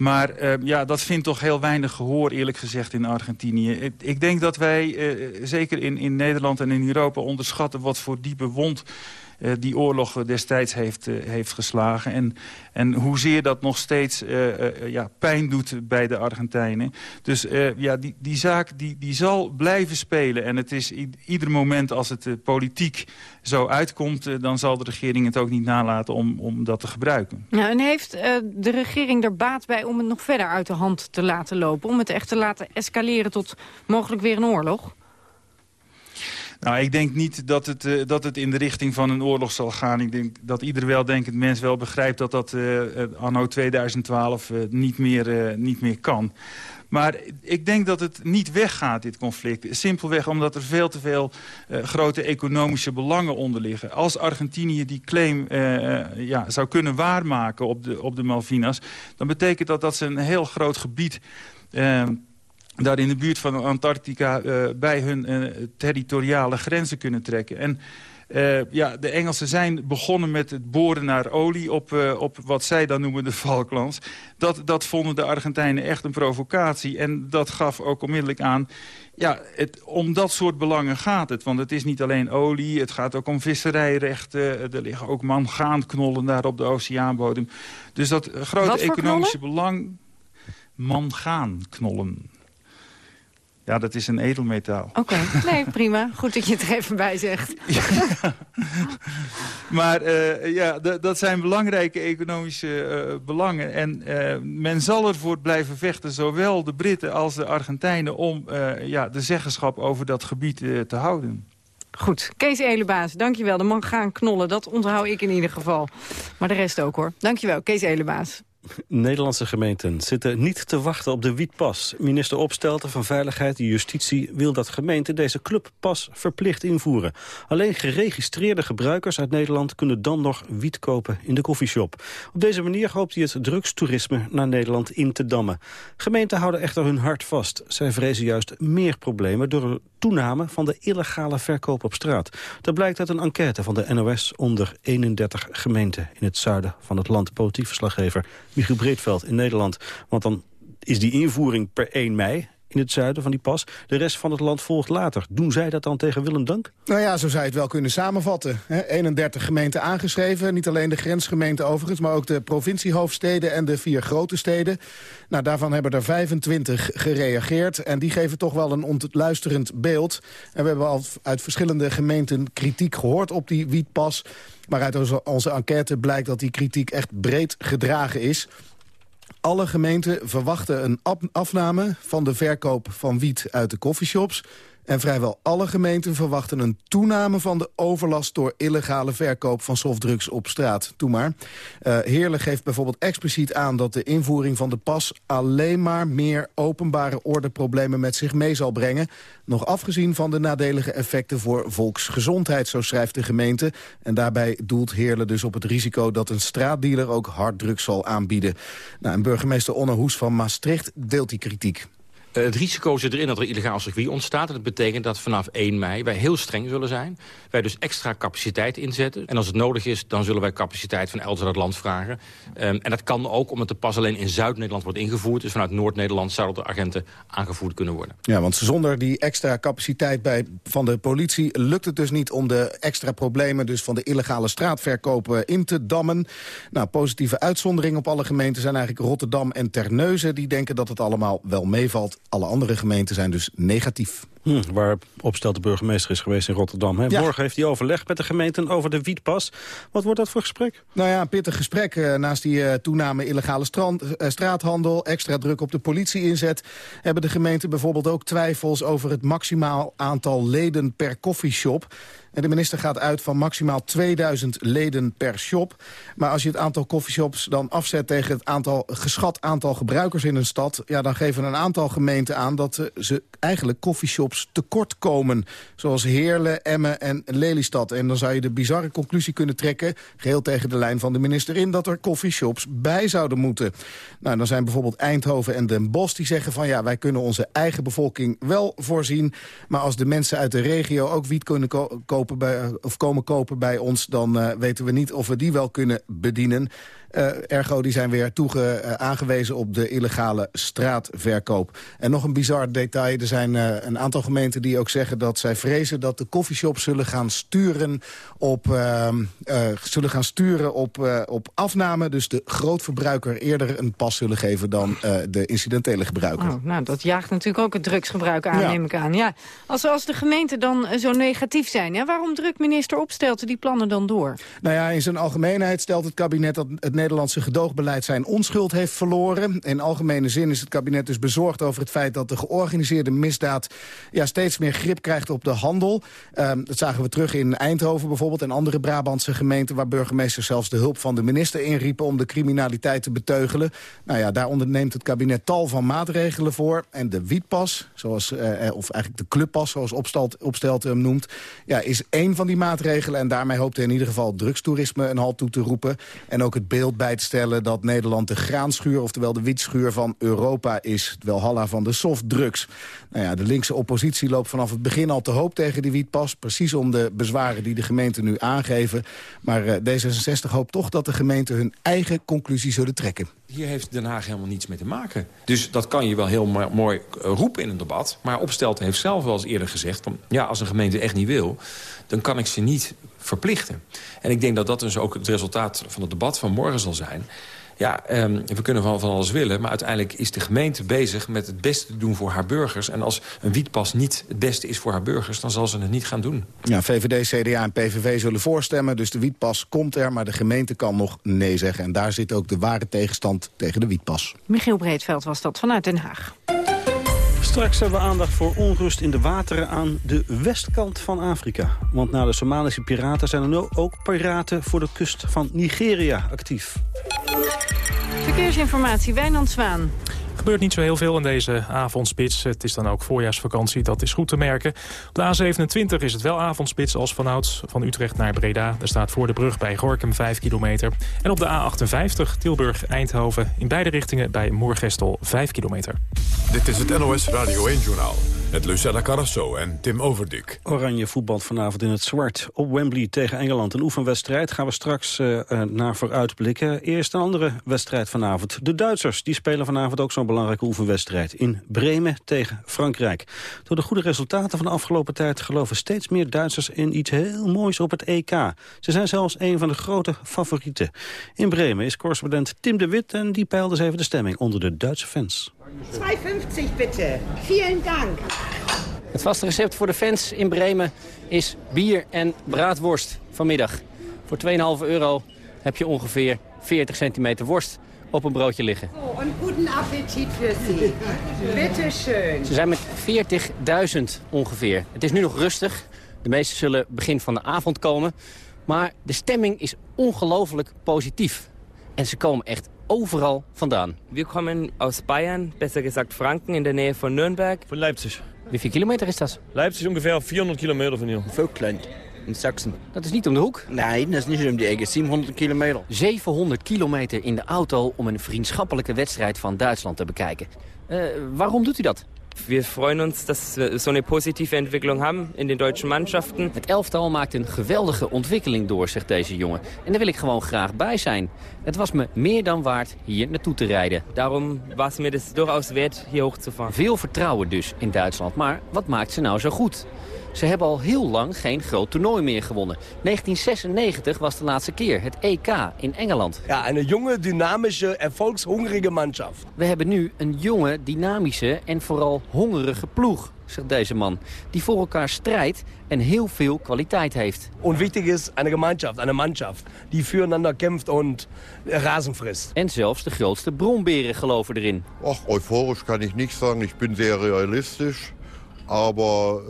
Maar uh, ja, dat vindt toch heel weinig gehoor, eerlijk gezegd, in Argentinië. Ik, ik denk dat wij, uh, zeker in, in Nederland en in Europa, onderschatten wat voor diepe wond uh, die oorlog destijds heeft, uh, heeft geslagen. En, en hoezeer dat nog steeds uh, ja, pijn doet bij de Argentijnen. Dus ja, die, die zaak die, die zal blijven spelen. En het is ieder moment als het politiek zo uitkomt... dan zal de regering het ook niet nalaten om, om dat te gebruiken. Ja, en heeft de regering er baat bij om het nog verder uit de hand te laten lopen? Om het echt te laten escaleren tot mogelijk weer een oorlog? Nou, ik denk niet dat het, uh, dat het in de richting van een oorlog zal gaan. Ik denk dat ieder weldenkend mens wel begrijpt dat dat uh, anno 2012 uh, niet, meer, niet meer kan. Maar ik denk dat het niet weggaat, dit conflict. Simpelweg omdat er veel te veel grote economische belangen onder liggen. Als Argentinië die claim ja, zou kunnen waarmaken op de, op de Malvinas... dan betekent dat dat ze een heel groot gebied... Uh, daar in de buurt van Antarctica uh, bij hun uh, territoriale grenzen kunnen trekken. En uh, ja, de Engelsen zijn begonnen met het boren naar olie op, op wat zij dan noemen de Falklands. Dat, dat vonden de Argentijnen echt een provocatie. En dat gaf ook onmiddellijk aan, ja, het, om dat soort belangen gaat het. Want het is niet alleen olie, het gaat ook om visserijrechten. Er liggen ook mangaanknollen daar op de oceaanbodem. Dus dat grote economische belang... Mangaanknollen. Ja, dat is een edelmetaal. Oké, okay. nee, prima. Goed dat je het er even bij zegt. Ja. maar uh, ja, dat zijn belangrijke economische uh, belangen. En uh, men zal ervoor blijven vechten, zowel de Britten als de Argentijnen... om ja, de zeggenschap over dat gebied te houden. Goed, Kees Elebaas, dankjewel. De man gaan knollen, dat onthoud ik in ieder geval. Maar de rest ook hoor. Dankjewel, Kees Elebaas. Nederlandse gemeenten zitten niet te wachten op de wietpas. Minister Opstelten van Veiligheid en Justitie wil dat gemeenten deze clubpas verplicht invoeren. Alleen geregistreerde gebruikers uit Nederland kunnen dan nog wiet kopen in de koffieshop. Op deze manier hoopt hij het drugstoerisme naar Nederland in te dammen. Gemeenten houden echter hun hart vast. Zij vrezen juist meer problemen door een toename van de illegale verkoop op straat. Dat blijkt uit een enquête van de NOS onder 31 gemeenten in het zuiden van het land. Politiek verslaggever Michiel Breedveld in Nederland. Want dan is die invoering per 1 mei in het zuiden van die pas. De rest van het land volgt later. Doen zij dat dan tegen Willem Dank? Nou ja, zo zou je het wel kunnen samenvatten. 31 gemeenten aangeschreven. Niet alleen de grensgemeenten overigens, maar ook de provinciehoofdsteden en de vier grote steden. Nou, daarvan hebben er 25 gereageerd. En die geven toch wel een ontluisterend beeld. En we hebben al uit verschillende gemeenten kritiek gehoord op die wietpas. Maar uit onze, onze enquête blijkt dat die kritiek echt breed gedragen is. Alle gemeenten verwachten een afname van de verkoop van wiet uit de coffeeshops. En vrijwel alle gemeenten verwachten een toename van de overlast... door illegale verkoop van softdrugs op straat. Toe maar. Uh, geeft bijvoorbeeld expliciet aan dat de invoering van de pas... alleen maar meer openbare ordeproblemen met zich mee zal brengen. Nog afgezien van de nadelige effecten voor volksgezondheid, zo schrijft de gemeente. En daarbij doelt Heerlen dus op het risico dat een straatdealer ook harddrugs zal aanbieden. Nou, en burgemeester Onne Hoes van Maastricht deelt die kritiek. Uh, het risico zit erin dat er illegaal circuit ontstaat. En dat betekent dat vanaf 1 mei wij heel streng zullen zijn. Wij dus extra capaciteit inzetten. En als het nodig is, dan zullen wij capaciteit van elders uit het land vragen. Um, en dat kan ook omdat de pas alleen in Zuid-Nederland wordt ingevoerd. Dus vanuit Noord-Nederland zouden de agenten aangevoerd kunnen worden. Ja, want zonder die extra capaciteit bij, van de politie... lukt het dus niet om de extra problemen dus van de illegale straatverkopen in te dammen. Nou, positieve uitzonderingen op alle gemeenten zijn eigenlijk Rotterdam en Terneuzen. Die denken dat het allemaal wel meevalt. Alle andere gemeenten zijn dus negatief. Hm, waar opstelt de burgemeester is geweest in Rotterdam. Ja. Morgen heeft hij overleg met de gemeenten over de wietpas. Wat wordt dat voor gesprek? Nou ja, een pittig gesprek. Uh, naast die uh, toename illegale strand, uh, straathandel... extra druk op de politie inzet... hebben de gemeenten bijvoorbeeld ook twijfels over het maximaal aantal leden per koffieshop. En de minister gaat uit van maximaal 2000 leden per shop. Maar als je het aantal coffeeshops dan afzet tegen het aantal, geschat aantal gebruikers in een stad... Ja, dan geven een aantal gemeenten aan dat ze eigenlijk coffeeshops tekort komen. Zoals Heerlen, Emmen en Lelystad. En dan zou je de bizarre conclusie kunnen trekken... geheel tegen de lijn van de minister in... dat er coffeeshops bij zouden moeten. Nou, dan zijn bijvoorbeeld Eindhoven en Den Bosch die zeggen van... ja, wij kunnen onze eigen bevolking wel voorzien... maar als de mensen uit de regio ook wiet kunnen kopen bij, of komen kopen bij ons... dan uh, weten we niet of we die wel kunnen bedienen. Uh, ergo, die zijn weer toege, uh, aangewezen op de illegale straatverkoop. En nog een bizar detail. Er zijn uh, een aantal gemeenten die ook zeggen dat zij vrezen... dat de coffeeshops zullen gaan sturen op, ehm, zullen gaan sturen op, op afname. Dus de grootverbruiker eerder een pas zullen geven dan de incidentele gebruiker. Oh, nou, dat jaagt natuurlijk ook het drugsgebruik aan, ja. neem ik aan. Ja. Als, als de gemeenten dan zo negatief zijn... Ja, waarom drukt minister Opstelten die plannen dan door? Nou ja, in zijn algemeenheid stelt het kabinet dat het Nederlandse gedoogbeleid zijn onschuld heeft verloren. In algemene zin is het kabinet dus bezorgd over het feit dat de georganiseerde misdaad ja, steeds meer grip krijgt op de handel. Um, dat zagen we terug in Eindhoven bijvoorbeeld en andere Brabantse gemeenten waar burgemeesters zelfs de hulp van de minister inriepen om de criminaliteit te beteugelen. Nou ja, daar onderneemt het kabinet tal van maatregelen voor. En de wietpas, zoals, uh, of eigenlijk de clubpas zoals Opstelt hem noemt, ja, is één van die maatregelen. En daarmee hoopt hij in ieder geval drugstoerisme een halt toe te roepen. En ook het beeld bij te stellen dat Nederland de graanschuur... oftewel de wietschuur van Europa is. Het Walhalla van de softdrugs. Nou ja, de linkse oppositie loopt vanaf het begin al te hoop tegen die wietpas. Precies om de bezwaren die de gemeenten nu aangeven. Maar uh, D66 hoopt toch dat de gemeenten hun eigen conclusie zullen trekken. Hier heeft Den Haag helemaal niets mee te maken. Dus dat kan je wel heel mooi eh, roepen in een debat. Maar Opstelten heeft zelf wel eens eerder gezegd... Van, ja, als een gemeente echt niet wil, dan kan ik ze niet verplichten. En ik denk dat dat dus ook het resultaat van het debat van morgen zal zijn. Ja, um, we kunnen van, van alles willen, maar uiteindelijk is de gemeente bezig met het beste te doen voor haar burgers. En als een wietpas niet het beste is voor haar burgers, dan zal ze het niet gaan doen. Ja, VVD, CDA en PVV zullen voorstemmen, dus de wietpas komt er, maar de gemeente kan nog nee zeggen. En daar zit ook de ware tegenstand tegen de wietpas. Michiel Breedveld was dat vanuit Den Haag. Straks hebben we aandacht voor onrust in de wateren aan de westkant van Afrika. Want na de Somalische piraten zijn er nu ook piraten voor de kust van Nigeria actief. Verkeersinformatie, Wijnand Zwaan. Gebeurt niet zo heel veel in deze avondspits. Het is dan ook voorjaarsvakantie, dat is goed te merken. Op de A27 is het wel avondspits als vanouds van Utrecht naar Breda. Er staat voor de brug bij Gorkum 5 kilometer. En op de A58 Tilburg-Eindhoven in beide richtingen bij Moorgestel 5 kilometer. Dit is het NOS Radio 1-journaal met Lucella Carrasso en Tim Overdik. Oranje voetbal vanavond in het zwart op Wembley tegen Engeland. Een oefenwedstrijd gaan we straks uh, naar vooruit blikken. Eerst een andere wedstrijd vanavond. De Duitsers die spelen vanavond ook zo'n belangrijke oefenwedstrijd. In Bremen tegen Frankrijk. Door de goede resultaten van de afgelopen tijd... geloven steeds meer Duitsers in iets heel moois op het EK. Ze zijn zelfs een van de grote favorieten. In Bremen is correspondent Tim de Wit... en die peilt dus even de stemming onder de Duitse fans. 2,50 bitte. Vielen dank. Het vaste recept voor de fans in Bremen is bier en braadworst vanmiddag. Voor 2,5 euro heb je ongeveer 40 centimeter worst op een broodje liggen. Oh, een goede appetit voor Sie. Bitte schön. Ze zijn met 40.000 ongeveer. Het is nu nog rustig. De meesten zullen begin van de avond komen. Maar de stemming is ongelooflijk positief. En ze komen echt overal vandaan. We komen uit Bayern, besser gezegd Franken, in de nähe van Nürnberg. Van Leipzig. Wie veel kilometer is dat? Leipzig ongeveer 400 kilometer van hier. Vogtland, in Sachsen. Dat is niet om de hoek? Nee, dat is niet om die ecke. 700 kilometer. 700 kilometer in de auto om een vriendschappelijke wedstrijd van Duitsland te bekijken. Uh, waarom doet u dat? We freuen ons dat we zo'n positieve ontwikkeling hebben in de Duitse Mannschaften. Het elftal maakt een geweldige ontwikkeling door, zegt deze jongen. En daar wil ik gewoon graag bij zijn. Het was me meer dan waard hier naartoe te rijden. Daarom was het me dus durchaus waard hier hoog te varen. Veel vertrouwen dus in Duitsland. Maar wat maakt ze nou zo goed? Ze hebben al heel lang geen groot toernooi meer gewonnen. 1996 was de laatste keer, het EK in Engeland. Ja, een jonge, dynamische, erfolgshongerige manschaft. We hebben nu een jonge, dynamische en vooral hongerige ploeg, zegt deze man. Die voor elkaar strijdt en heel veel kwaliteit heeft. En wichtig is een gemeenschap, een manschaft die füreinander kämpft en razen frisst. En zelfs de grootste bronberen geloven erin. Ach, euphorisch kan ik niet zeggen. Ik ben zeer realistisch. Aber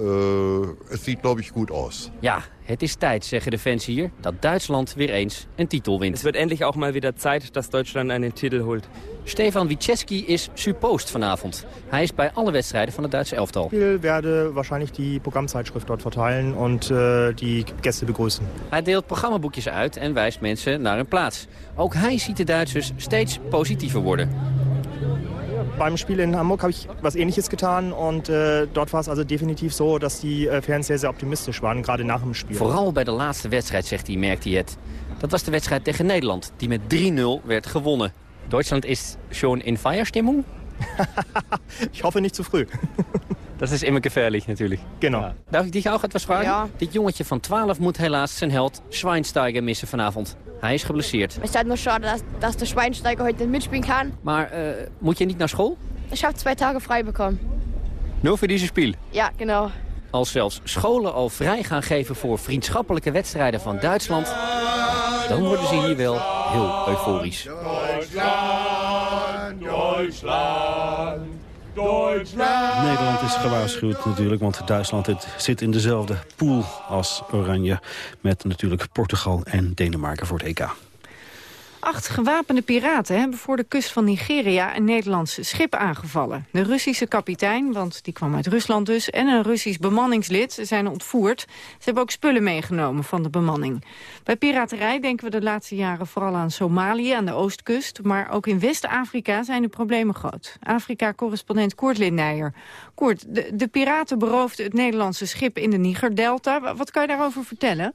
äh, es sieht, glaube ich, gut aus. Ja, het is tijd, zeggen de fans hier, dat Duitsland weer eens een titel wint. Es wird endlich auch mal wieder Zeit, dass Deutschland einen Titel holt. Stefan Wieczewski is suppost vanavond. Hij is bij alle wedstrijden van het Duitse elftal. Ich werde wahrscheinlich die Programmzeitschrift dort verteilen und äh, die Gäste begrüßen. Hij deelt programmaboekjes uit en wijst mensen naar hun plaats. Ook hij ziet de Duitsers steeds positiever worden. Beim Spiel in Hamburg habe ich was Ähnliches getan und äh, dort war es also definitiv so, dass die äh, Fans sehr, sehr optimistisch waren, gerade nach dem Spiel. Vooral bij de laatste wedstrijd, zegt hij, merkt hij het. Dat was de wedstrijd tegen Nederland, die met 3-0 werd gewonnen. Duitsland is schon in Feierstimmung? Ich hoffe nicht zu früh. Dat is immer gefährlich natuurlijk. Genau. Darf ik dich auch etwas vragen? Ja. Dit jongetje van 12 moet helaas zijn held Schweinsteiger missen vanavond. Hij is geblesseerd. Es ist halt nur schade, dass der Schweinsteiger heute nicht mitspielen kann. Maar eh, moet je niet naar school? Ich habe zwei Tage frei bekommen. Nur voor deze spiel. Ja, genau. Als zelfs scholen al vrij gaan geven voor vriendschappelijke wedstrijden van Duitsland... dan worden ze hier wel heel euforisch. Deutschland, Deutschland, Deutschland. Nederland is gewaarschuwd natuurlijk, want Duitsland zit in dezelfde pool als Oranje. Met natuurlijk Portugal en Denemarken voor het EK. Acht gewapende piraten hebben voor de kust van Nigeria een Nederlands schip aangevallen. De Russische kapitein, want die kwam uit Rusland dus, en een Russisch bemanningslid zijn ontvoerd. Ze hebben ook spullen meegenomen van de bemanning. Bij piraterij denken we de laatste jaren vooral aan Somalië, aan de oostkust. Maar ook in West-Afrika zijn de problemen groot. Afrika-correspondent Koert Lindijer. Koert, de, de piraten beroofden het Nederlandse schip in de Niger-delta. Wat kan je daarover vertellen?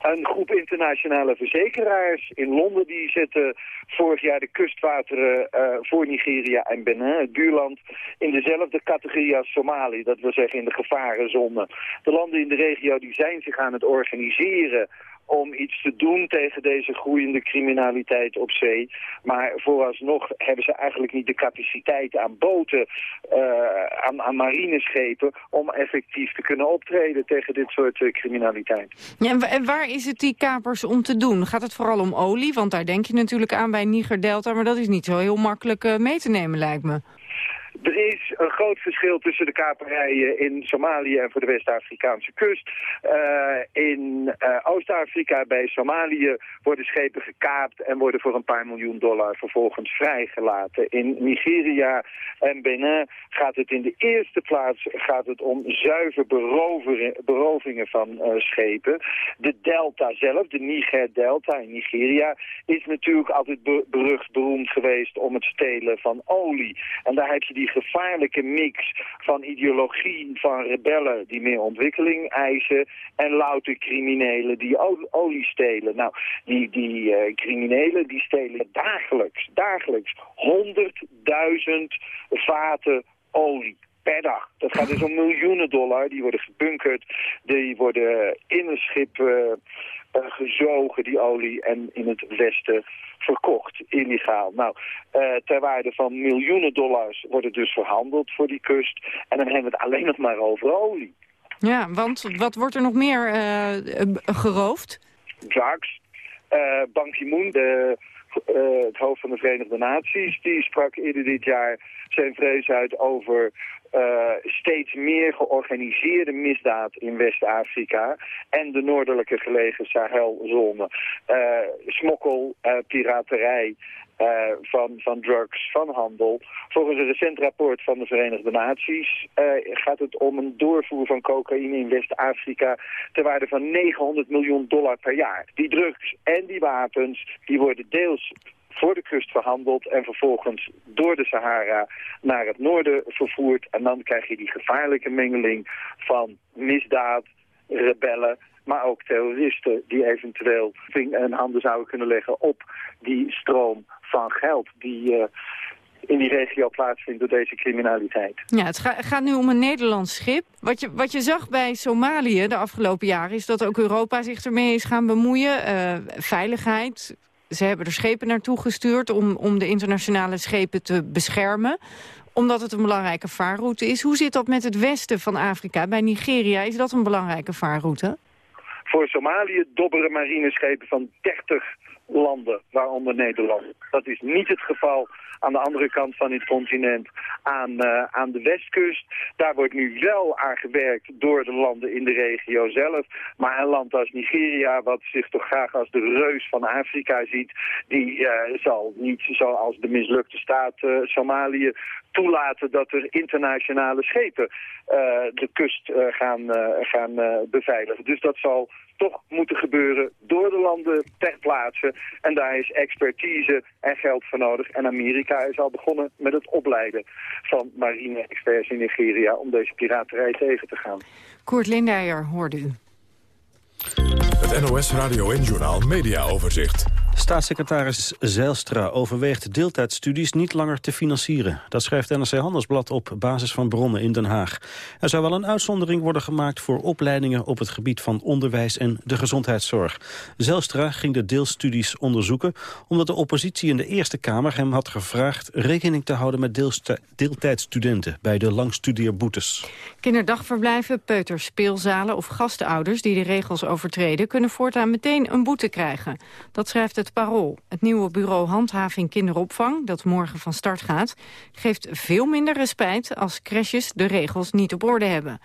Een groep internationale verzekeraars in Londen die zetten vorig jaar de kustwateren eh, voor Nigeria en Benin, het buurland, in dezelfde categorie als Somalië. Dat wil zeggen in de gevarenzone. De landen in de regio die zijn zich aan het organiseren om iets te doen tegen deze groeiende criminaliteit op zee. Maar vooralsnog hebben ze eigenlijk niet de capaciteit aan boten, uh, aan, aan marineschepen, om effectief te kunnen optreden tegen dit soort uh, criminaliteit. Ja, en, waar is het die kapers om te doen? Gaat het vooral om olie? Want daar denk je natuurlijk aan bij Niger-Delta, maar dat is niet zo heel makkelijk uh, mee te nemen lijkt me. Er is een groot verschil tussen de kaperijen in Somalië en voor de West-Afrikaanse kust. Uh, in uh, Oost-Afrika bij Somalië worden schepen gekaapt en worden voor een paar miljoen dollar vervolgens vrijgelaten. In Nigeria en Benin gaat het in de eerste plaats gaat het om zuiver berovingen van uh, schepen. De delta zelf, de Niger-delta in Nigeria, is natuurlijk altijd be berucht beroemd geweest om het stelen van olie. En daar heb je die gevaarlijke mix van ideologie van rebellen die meer ontwikkeling eisen en louter criminelen die olie stelen. Nou, die, die uh, criminelen die stelen dagelijks, dagelijks 100.000 vaten olie per dag. Dat gaat dus om miljoenen dollar. Die worden gebunkerd, die worden in een schip uh, gezogen, die olie, en in het westen verkocht, illegaal. Nou, uh, ter waarde van miljoenen dollars wordt het dus verhandeld voor die kust. En dan hebben we het alleen nog maar over olie. Ja, want wat wordt er nog meer uh, geroofd? Drugs. Uh, Ban Ki-moon, de het hoofd van de Verenigde Naties, die sprak eerder dit jaar zijn vrees uit over uh, steeds meer georganiseerde misdaad in West-Afrika en de noordelijke gelegen Sahelzone. Uh, smokkel, piraterij, uh, van, van drugs, van handel. Volgens een recent rapport van de Verenigde Naties gaat het om een doorvoer van cocaïne in West-Afrika ter waarde van 900 miljoen dollar per jaar. Die drugs en die wapens die worden deels voor de kust verhandeld en vervolgens door de Sahara naar het noorden vervoerd. En dan krijg je die gevaarlijke mengeling van misdaad, rebellen, maar ook terroristen die eventueel hun handen zouden kunnen leggen op die stroom van geld die uh, in die regio plaatsvindt door deze criminaliteit. Ja, het ga gaat nu om een Nederlands schip. Wat je, wat je zag bij Somalië de afgelopen jaren is dat ook Europa zich ermee is gaan bemoeien. Uh, veiligheid. Ze hebben er schepen naartoe gestuurd om, om de internationale schepen te beschermen omdat het een belangrijke vaarroute is. Hoe zit dat met het westen van Afrika? Bij Nigeria is dat een belangrijke vaarroute? Voor Somalië dobberen marineschepen van 30 landen, waaronder Nederland. Dat is niet het geval aan de andere kant van het continent, aan, uh, aan de westkust. Daar wordt nu wel aan gewerkt door de landen in de regio zelf. Maar een land als Nigeria, wat zich toch graag als de reus van Afrika ziet, die uh, zal niet zoals de mislukte staat uh, Somalië toelaten dat er internationale schepen de kust gaan, gaan beveiligen. Dus dat zal toch moeten gebeuren door de landen ter plaatse. En daar is expertise en geld voor nodig. En Amerika is al begonnen met het opleiden van marine-experts in Nigeria... om deze piraterij tegen te gaan. Koert Lindeyer hoorde u. Het NOS Radio en Journal Media Overzicht. Staatssecretaris Zijlstra overweegt deeltijdstudies niet langer te financieren. Dat schrijft NRC Handelsblad op basis van bronnen in Den Haag. Er zou wel een uitzondering worden gemaakt voor opleidingen op het gebied van onderwijs en de gezondheidszorg. Zijlstra ging de deelstudies onderzoeken omdat de oppositie in de Eerste Kamer hem had gevraagd rekening te houden met deeltijdstudenten bij de langstudeerboetes. Kinderdagverblijven, peuters, speelzalen of gastenouders die de regels overtreden kunnen voortaan meteen een boete krijgen. Dat schrijft het Het nieuwe bureau Handhaving Kinderopvang, dat morgen van start gaat... geeft veel minder respijt als crèches de regels niet op orde hebben.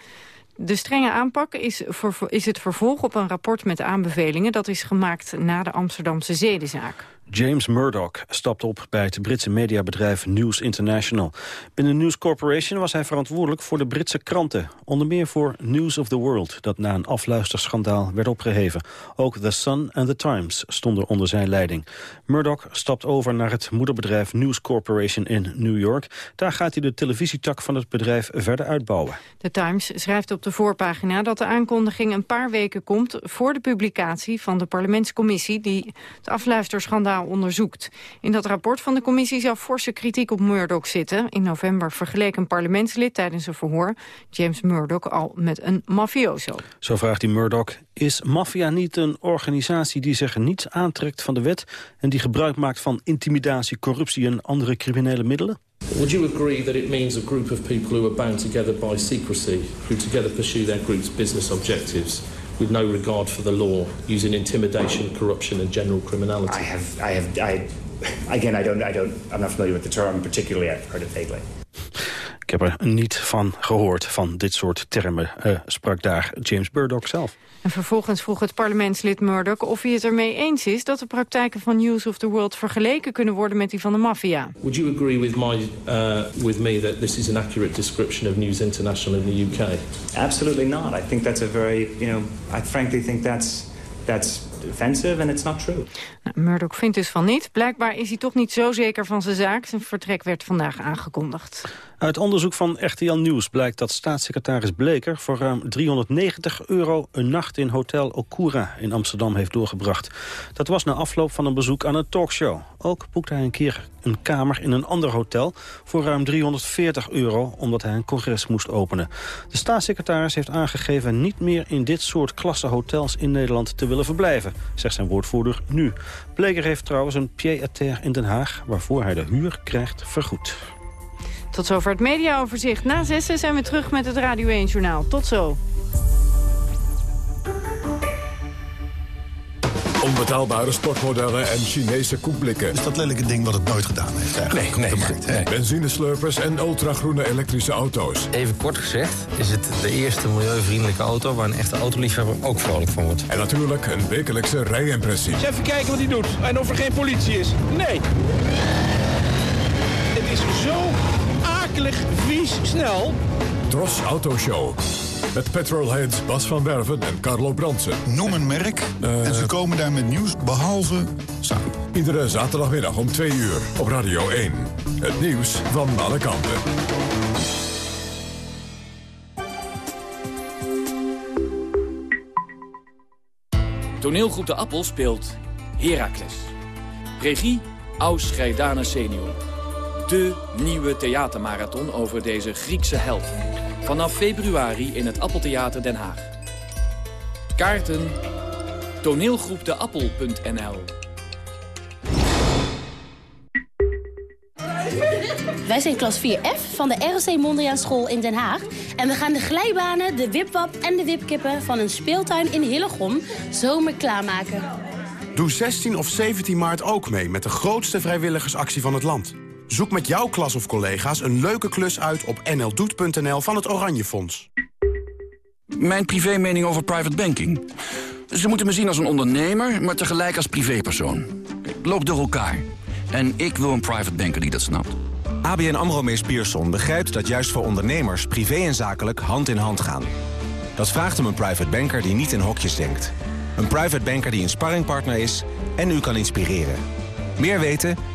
De strenge aanpak is, is het vervolg op een rapport met aanbevelingen... dat is gemaakt na de Amsterdamse zedenzaak. James Murdoch stapt op bij het Britse mediabedrijf News International. Binnen News Corporation was hij verantwoordelijk voor de Britse kranten. Onder meer voor News of the World, dat na een afluisterschandaal werd opgeheven. Ook The Sun en The Times stonden onder zijn leiding. Murdoch stapt over naar het moederbedrijf News Corporation in New York. Daar gaat hij de televisietak van het bedrijf verder uitbouwen. The Times schrijft op de voorpagina dat de aankondiging een paar weken komt... voor de publicatie van de parlementscommissie die het afluisterschandaal onderzoekt. In dat rapport van de commissie zou forse kritiek op Murdoch zitten. In november vergeleek een parlementslid tijdens een verhoor James Murdoch al met een mafioso. Zo vraagt hij Murdoch, is maffia niet een organisatie die zich niets aantrekt van de wet... en die gebruik maakt van intimidatie, corruptie en andere criminele middelen? Would you agree that it means a group of people who are bound together by secrecy, who together pursue their group's business objectives, with no regard for the law, using intimidation, corruption, and general criminality? I have, I have, I, again, I don't, I don't, I'm not familiar with the term particularly. I've heard it vaguely. Ik heb er niet van gehoord, van dit soort termen, uh, sprak daar James Murdoch zelf. En vervolgens vroeg het parlementslid Murdoch of hij het ermee eens is... dat de praktijken van News of the World vergeleken kunnen worden met die van de maffia. Would you agree with, my, uh, with me that this is an accurate description of News International in the UK? Absolutely not. I think that's a very, you know, I frankly think that's, that's offensive and it's not true. Nou, Murdoch vindt dus van niet. Blijkbaar is hij toch niet zo zeker van zijn zaak. Zijn vertrek werd vandaag aangekondigd. Uit onderzoek van RTL Nieuws blijkt dat staatssecretaris Bleker... voor ruim 390 euro een nacht in Hotel Okura in Amsterdam heeft doorgebracht. Dat was na afloop van een bezoek aan een talkshow. Ook boekte hij een keer een kamer in een ander hotel voor ruim 340 euro... omdat hij een congres moest openen. De staatssecretaris heeft aangegeven niet meer in dit soort klasse hotels in Nederland te willen verblijven, zegt zijn woordvoerder nu. Bleker heeft trouwens een pied-à-terre in Den Haag waarvoor hij de huur krijgt vergoed. Tot zover het mediaoverzicht. Na zessen zijn we terug met het Radio 1 Journaal. Tot zo. Onbetaalbare sportmodellen en Chinese koekblikken. Is dat lelijke ding wat het nooit gedaan heeft eigenlijk? Nee, nee. nee. Benzineslurpers en ultragroene elektrische auto's. Even kort gezegd is het de eerste milieuvriendelijke auto... waar een echte autoliefhebber ook vrolijk van wordt. En natuurlijk een wekelijkse rijimpressie. Even kijken wat hij doet en of er geen politie is. Nee. Het is zo akelig vies snel. Tros Autoshow. Met petrolheads Bas van Werven en Carlo Bransen. Noem een merk uh, en ze komen daar met nieuws behalve samen. Iedere zaterdagmiddag om 2 uur op Radio 1. Het nieuws van alle kanten. Toneelgroep De Appel speelt Heracles. Regie Aus senior. De nieuwe theatermarathon over deze Griekse held. Vanaf februari in het Appeltheater Den Haag. Kaarten toneelgroepdeappel.nl Wij zijn klas 4F van de ROC Mondriaan School in Den Haag. En we gaan de glijbanen, de wipwap en de wipkippen van een speeltuin in Hillegom zomer klaarmaken. Doe 16 of 17 maart ook mee met de grootste vrijwilligersactie van het land. Zoek met jouw klas of collega's een leuke klus uit op nldoet.nl van het Oranje Fonds. Mijn privé mening over private banking. Ze moeten me zien als een ondernemer, maar tegelijk als privépersoon. Loop door elkaar. En ik wil een private banker die dat snapt. ABN AMRO Mees Pierson begrijpt dat juist voor ondernemers... privé en zakelijk hand in hand gaan. Dat vraagt om een private banker die niet in hokjes denkt. Een private banker die een sparringpartner is en u kan inspireren. Meer weten?